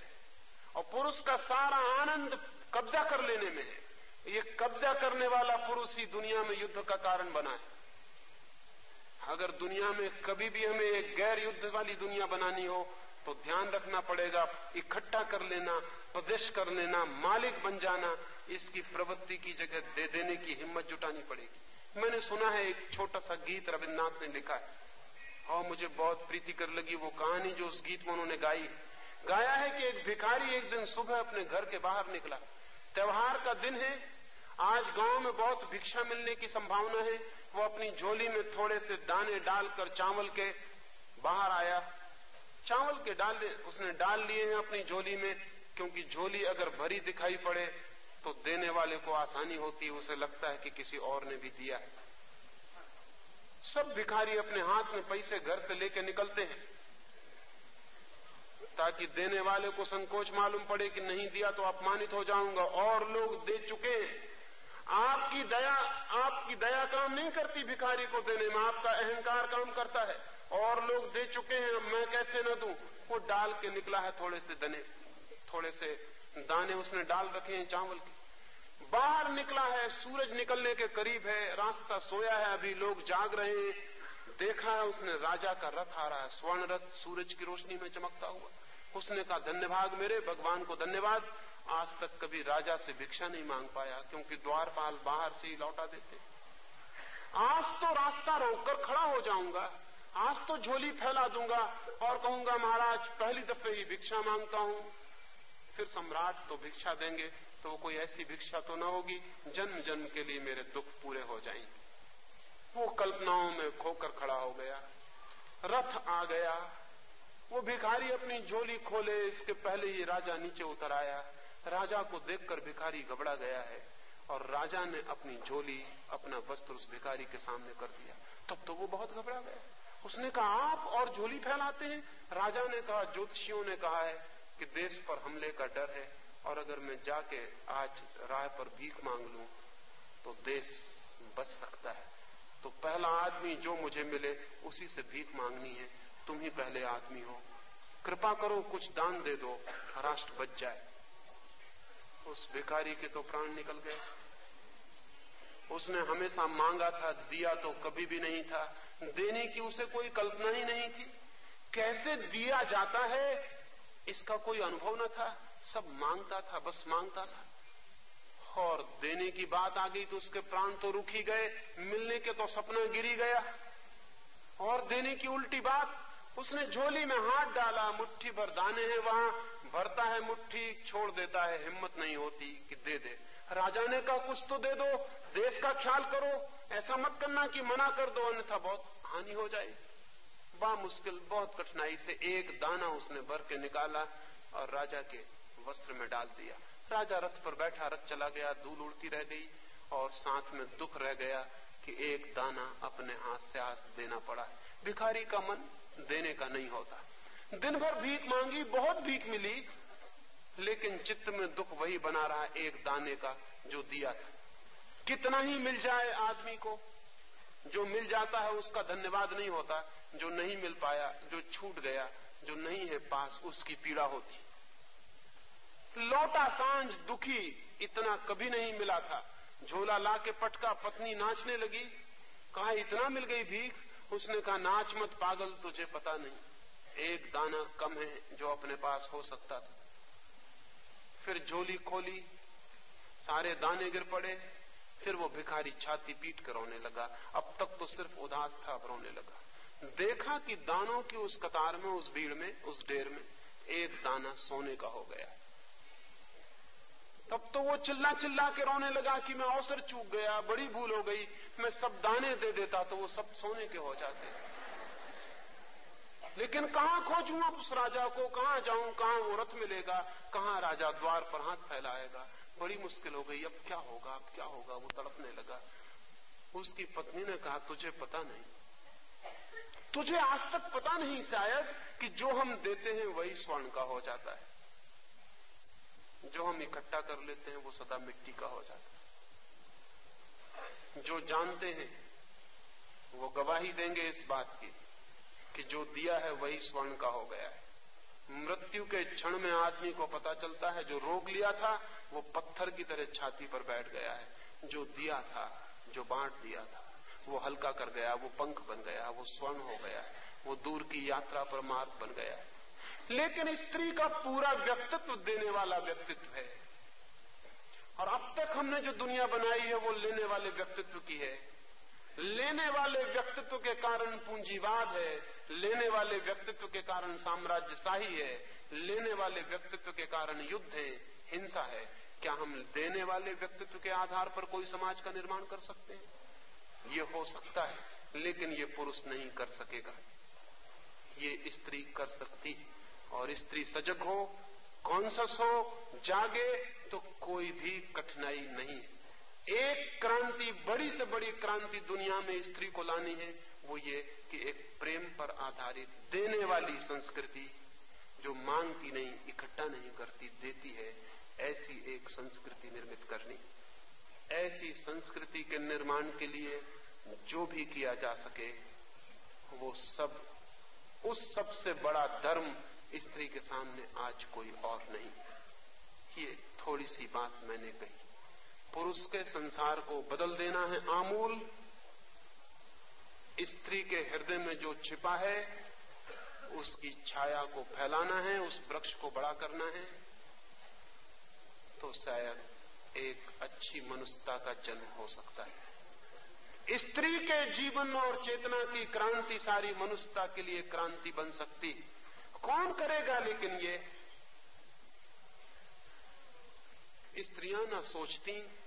और पुरुष का सारा आनंद कब्जा कर लेने में है। ये कब्जा करने वाला पुरुष ही दुनिया में युद्ध का कारण बना है। अगर दुनिया में कभी भी हमें एक गैर युद्ध वाली दुनिया बनानी हो तो ध्यान रखना पड़ेगा, इकट्ठा कर लेना प्रदेश कर लेना, मालिक बन जाना, इसकी प्रवृत्ति की जगह दे देने की हिम्मत जुटानी पड़ेगी। मैंने सुना है, एक छोटा सा गीत रविन्द्रनाथ ने लिखा है। और मुझे बहुत प्रीति कर लगी वो कहानी जो उस गीत में उन्होंने गाई गाया है कि एक भिखारी एक दिन सुबह अपने घर के बाहर निकला। त्योहार का दिन है आज गाँव में बहुत भिक्षा मिलने की संभावना है। वो अपनी झोली में थोड़े से दाने डालकर चावल के बाहर आया। चावल के डाल, उसने डाल लिए हैं अपनी झोली में, क्योंकि झोली अगर भरी दिखाई पड़े तो देने वाले को आसानी होती है। उसे लगता है कि किसी और ने भी दिया है। सब भिखारी अपने हाथ में पैसे घर से लेके निकलते हैं। ताकि देने वाले को संकोच मालूम पड़े कि नहीं दिया तो अपमानित हो जाऊँगा। और लोग दे चुके हैं। आपकी दया आपकी दया काम नहीं करती भिखारी को देने में, आपका अहंकार काम करता है। और लोग दे चुके हैं मैं कैसे न दू? वो डाल के निकला है थोड़े से दने थोड़े से दाने उसने डाल रखे हैं चावल के। बाहर निकला है, सूरज निकलने के करीब है, रास्ता सोया है, अभी लोग जाग रहे हैं। देखा है उसने राजा का रथ आ रहा है, स्वर्ण रथ सूरज की रोशनी में चमकता हुआ। उसने कहा, धन्यवाद मेरे, भगवान को धन्यवाद। आज तक कभी राजा से भिक्षा नहीं मांग पाया, क्योंकि द्वारपाल बाहर से ही लौटा देते। आज तो रास्ता रोककर खड़ा हो जाऊँगा, आज तो झोली फैला दूँगा और कहूँगा, महाराज, पहली दफे ही भिक्षा माँगता हूँ। फिर सम्राट तो भिक्षा देंगे तो कोई ऐसी भिक्षा तो ना होगी जन्म जन्म के लिए मेरे दुख पूरे हो जाएँगे। वो कल्पनाओं में खोकर खड़ा हो गया, रथ आ गया, वो भिखारी अपनी झोली खोले, इसके पहले ही राजा नीचे उतर आया। राजा को देखकर भिखारी घबरा गया है और राजा ने अपनी झोली, अपना वस्त्र उस भिखारी के सामने कर दिया। तब तो वो बहुत घबरा गया। उसने कहा, आप और झोली फैलाते हैं? राजा ने कहा, ज्योतिषियों ने कहा है कि देश पर हमले का डर है और अगर मैं जाके आज राह पर भीख मांग लू तो देश बच सकता है। तो पहला आदमी जो मुझे मिले, उसी से भीख मांगनी है। तुम ही पहले आदमी हो। कृपा करो, कुछ दान दे दो। राष्ट्र बच जाए। उस भिखारी के तो प्राण निकल गए। उसने हमेशा मांगा था, दिया तो कभी भी नहीं था। देने की उसे कोई कल्पना ही नहीं थी। कैसे दिया जाता है? इसका कोई अनुभव न था। सब माँगता था, बस माँगता था। और देने की बात आ गई तो उसके प्राण तो रुक ही गए। मिलने के तो सपना गिरी गया। और देने की उल्टी बात, उसने झोली में हाथ डाला, मुट्ठी भर दाने हैं वहाँ। भरता है मुट्ठी, छोड़ देता है, हिम्मत नहीं होती कि दे दे। राजा ने कहा कुछ तो दे दो, देश का ख्याल करो। ऐसा मत करना कि मना कर दो, अन्यथा बहुत हानि हो जाए। बा मुश्किल बहुत कठिनाई से एक दाना उसने भर के निकाला और राजा के वस्त्र में डाल दिया। राजा रथ पर बैठा, रथ चला गया, धूल उड़ती रह गई और साथ में दुख रह गया कि एक दाना अपने हाथ से हाथ देना पड़ा। भिखारी का मन देने का नहीं होता। दिन भर भीख मांगी, बहुत भीख मिली, लेकिन चित्त में दुख वही बना रहा एक दाने का जो दिया था। कितना ही मिल जाए आदमी को, जो मिल जाता है उसका धन्यवाद नहीं होता, जो नहीं मिल पाया, जो छूट गया, जो नहीं है पास, उसकी पीड़ा होती। लौटा साँझ दुखी, इतना कभी नहीं मिला था। झोला ला के पटका, पत्नी नाचने लगी, कहा, इतना मिल गई भीख? उसने कहा, नाच मत पागल, तुझे पता नहीं। एक दाना कम है जो अपने पास हो सकता था। फिर झोली खोली, सारे दाने गिर पड़े, फिर वो भिखारी छाती पीट कर रोने लगा। अब तक तो सिर्फ़ उदास था, अब रोने लगा। देखा कि दानों की उस कतार में, उस भीड़ में, उस ढेर में एक दाना सोने का हो गया। तब तो वो चिल्ला चिल्ला के रोने लगा कि मैं अवसर चूक गया, बड़ी भूल हो गई। मैं सब दाने दे देता तो वो सब सोने के हो जाते। लेकिन कहाँ खोजूं अब उस राजा को? कहाँ जाऊँ? कहाँ वो रथ मिलेगा? कहाँ राजा द्वार पर हाथ फैलाएगा? बड़ी मुश्किल हो गई। अब क्या होगा? अब क्या होगा? वो तड़पने लगा। उसकी पत्नी ने कहा, तुझे पता नहीं। तुझे आज तक पता नहीं शायद कि जो हम देते हैं वही स्वर्ण का हो जाता है। जो हम इकट्ठा कर लेते हैं, वो सदा मिट्टी का हो जाता है। जो जानते हैं, वो गवाही देंगे इस बात की। कि जो दिया है वही स्वर्ण का हो गया है। मृत्यु के क्षण में आदमी को पता चलता है, जो रोग लिया था, वो पत्थर की तरह छाती पर बैठ गया है। जो दिया था, जो बांट दिया था, वो हल्का कर गया, वो पंख बन गया, वो स्वर्ण हो गया वो दूर की यात्रा पर मार्ग बन गया लेकिन स्त्री का पूरा व्यक्तित्व देने वाला व्यक्तित्व है। और अब तक हमने जो दुनिया बनाई है, वो लेने वाले व्यक्तित्व की है। लेने वाले व्यक्तित्व के कारण पूंजीवाद है, लेने वाले व्यक्तित्व के कारण साम्राज्यशाही है, लेने वाले व्यक्तित्व के कारण युद्ध है, हिंसा है। क्या हम देने वाले व्यक्तित्व के आधार पर कोई समाज का निर्माण कर सकते हैं? ये हो सकता है, लेकिन ये पुरुष नहीं कर सकेगा। ये स्त्री कर सकती है। और स्त्री सजग हो कॉन्सियस हो जागे तो कोई भी कठिनाई नहीं एक क्रांति, बड़ी से बड़ी क्रांति दुनिया में स्त्री को लानी है, वो ये कि एक प्रेम पर आधारित देने वाली संस्कृति जो मांगती नहीं, इकट्ठा नहीं करती, देती है, ऐसी एक संस्कृति निर्मित करनी। ऐसी संस्कृति के निर्माण के लिए जो भी किया जा सके, वो सब, उस सबसे बड़ा धर्म स्त्री के सामने आज कोई और नहीं। ये थोड़ी सी बात मैंने कही। पुरुष के संसार को बदल देना है आमूल। स्त्री के हृदय में जो छिपा है, उसकी छाया को फैलाना है, उस वृक्ष को बड़ा करना है। तो शायद एक अच्छी मनुष्यता का जन्म हो सकता है। स्त्री के जीवन और चेतना की क्रांति सारी मनुष्यता के लिए क्रांति बन सकती कौन करेगा लेकिन ये? स्त्रियाँ न सोचती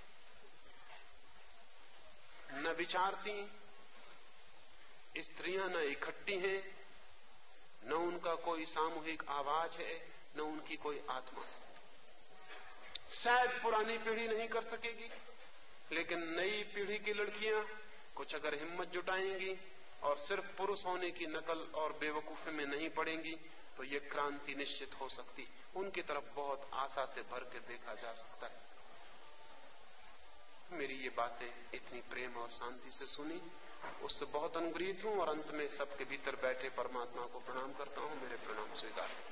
न विचारती, स्त्रियाँ न इकट्ठी हैं, न उनका कोई सामूहिक आवाज़ है, न उनकी कोई आत्मा है। शायद पुरानी पीढ़ी नहीं कर सकेगी, लेकिन नई पीढ़ी की लड़कियाँ कुछ अगर हिम्मत जुटाएँगी और सिर्फ़ पुरुष होने की नकल और बेवकूफ़ी में नहीं पड़ेंगी तो ये क्रांति निश्चित हो सकती। उनकी तरफ़ बहुत आशा से भर के देखा जा सकता है। मेरी ये बातें इतनी प्रेम और शांति से सुनी, उससे बहुत अनुग्रहित हूँ और अंत में सबके भीतर बैठे परमात्मा को प्रणाम करता हूँ, मेरे प्रणाम स्वीकार।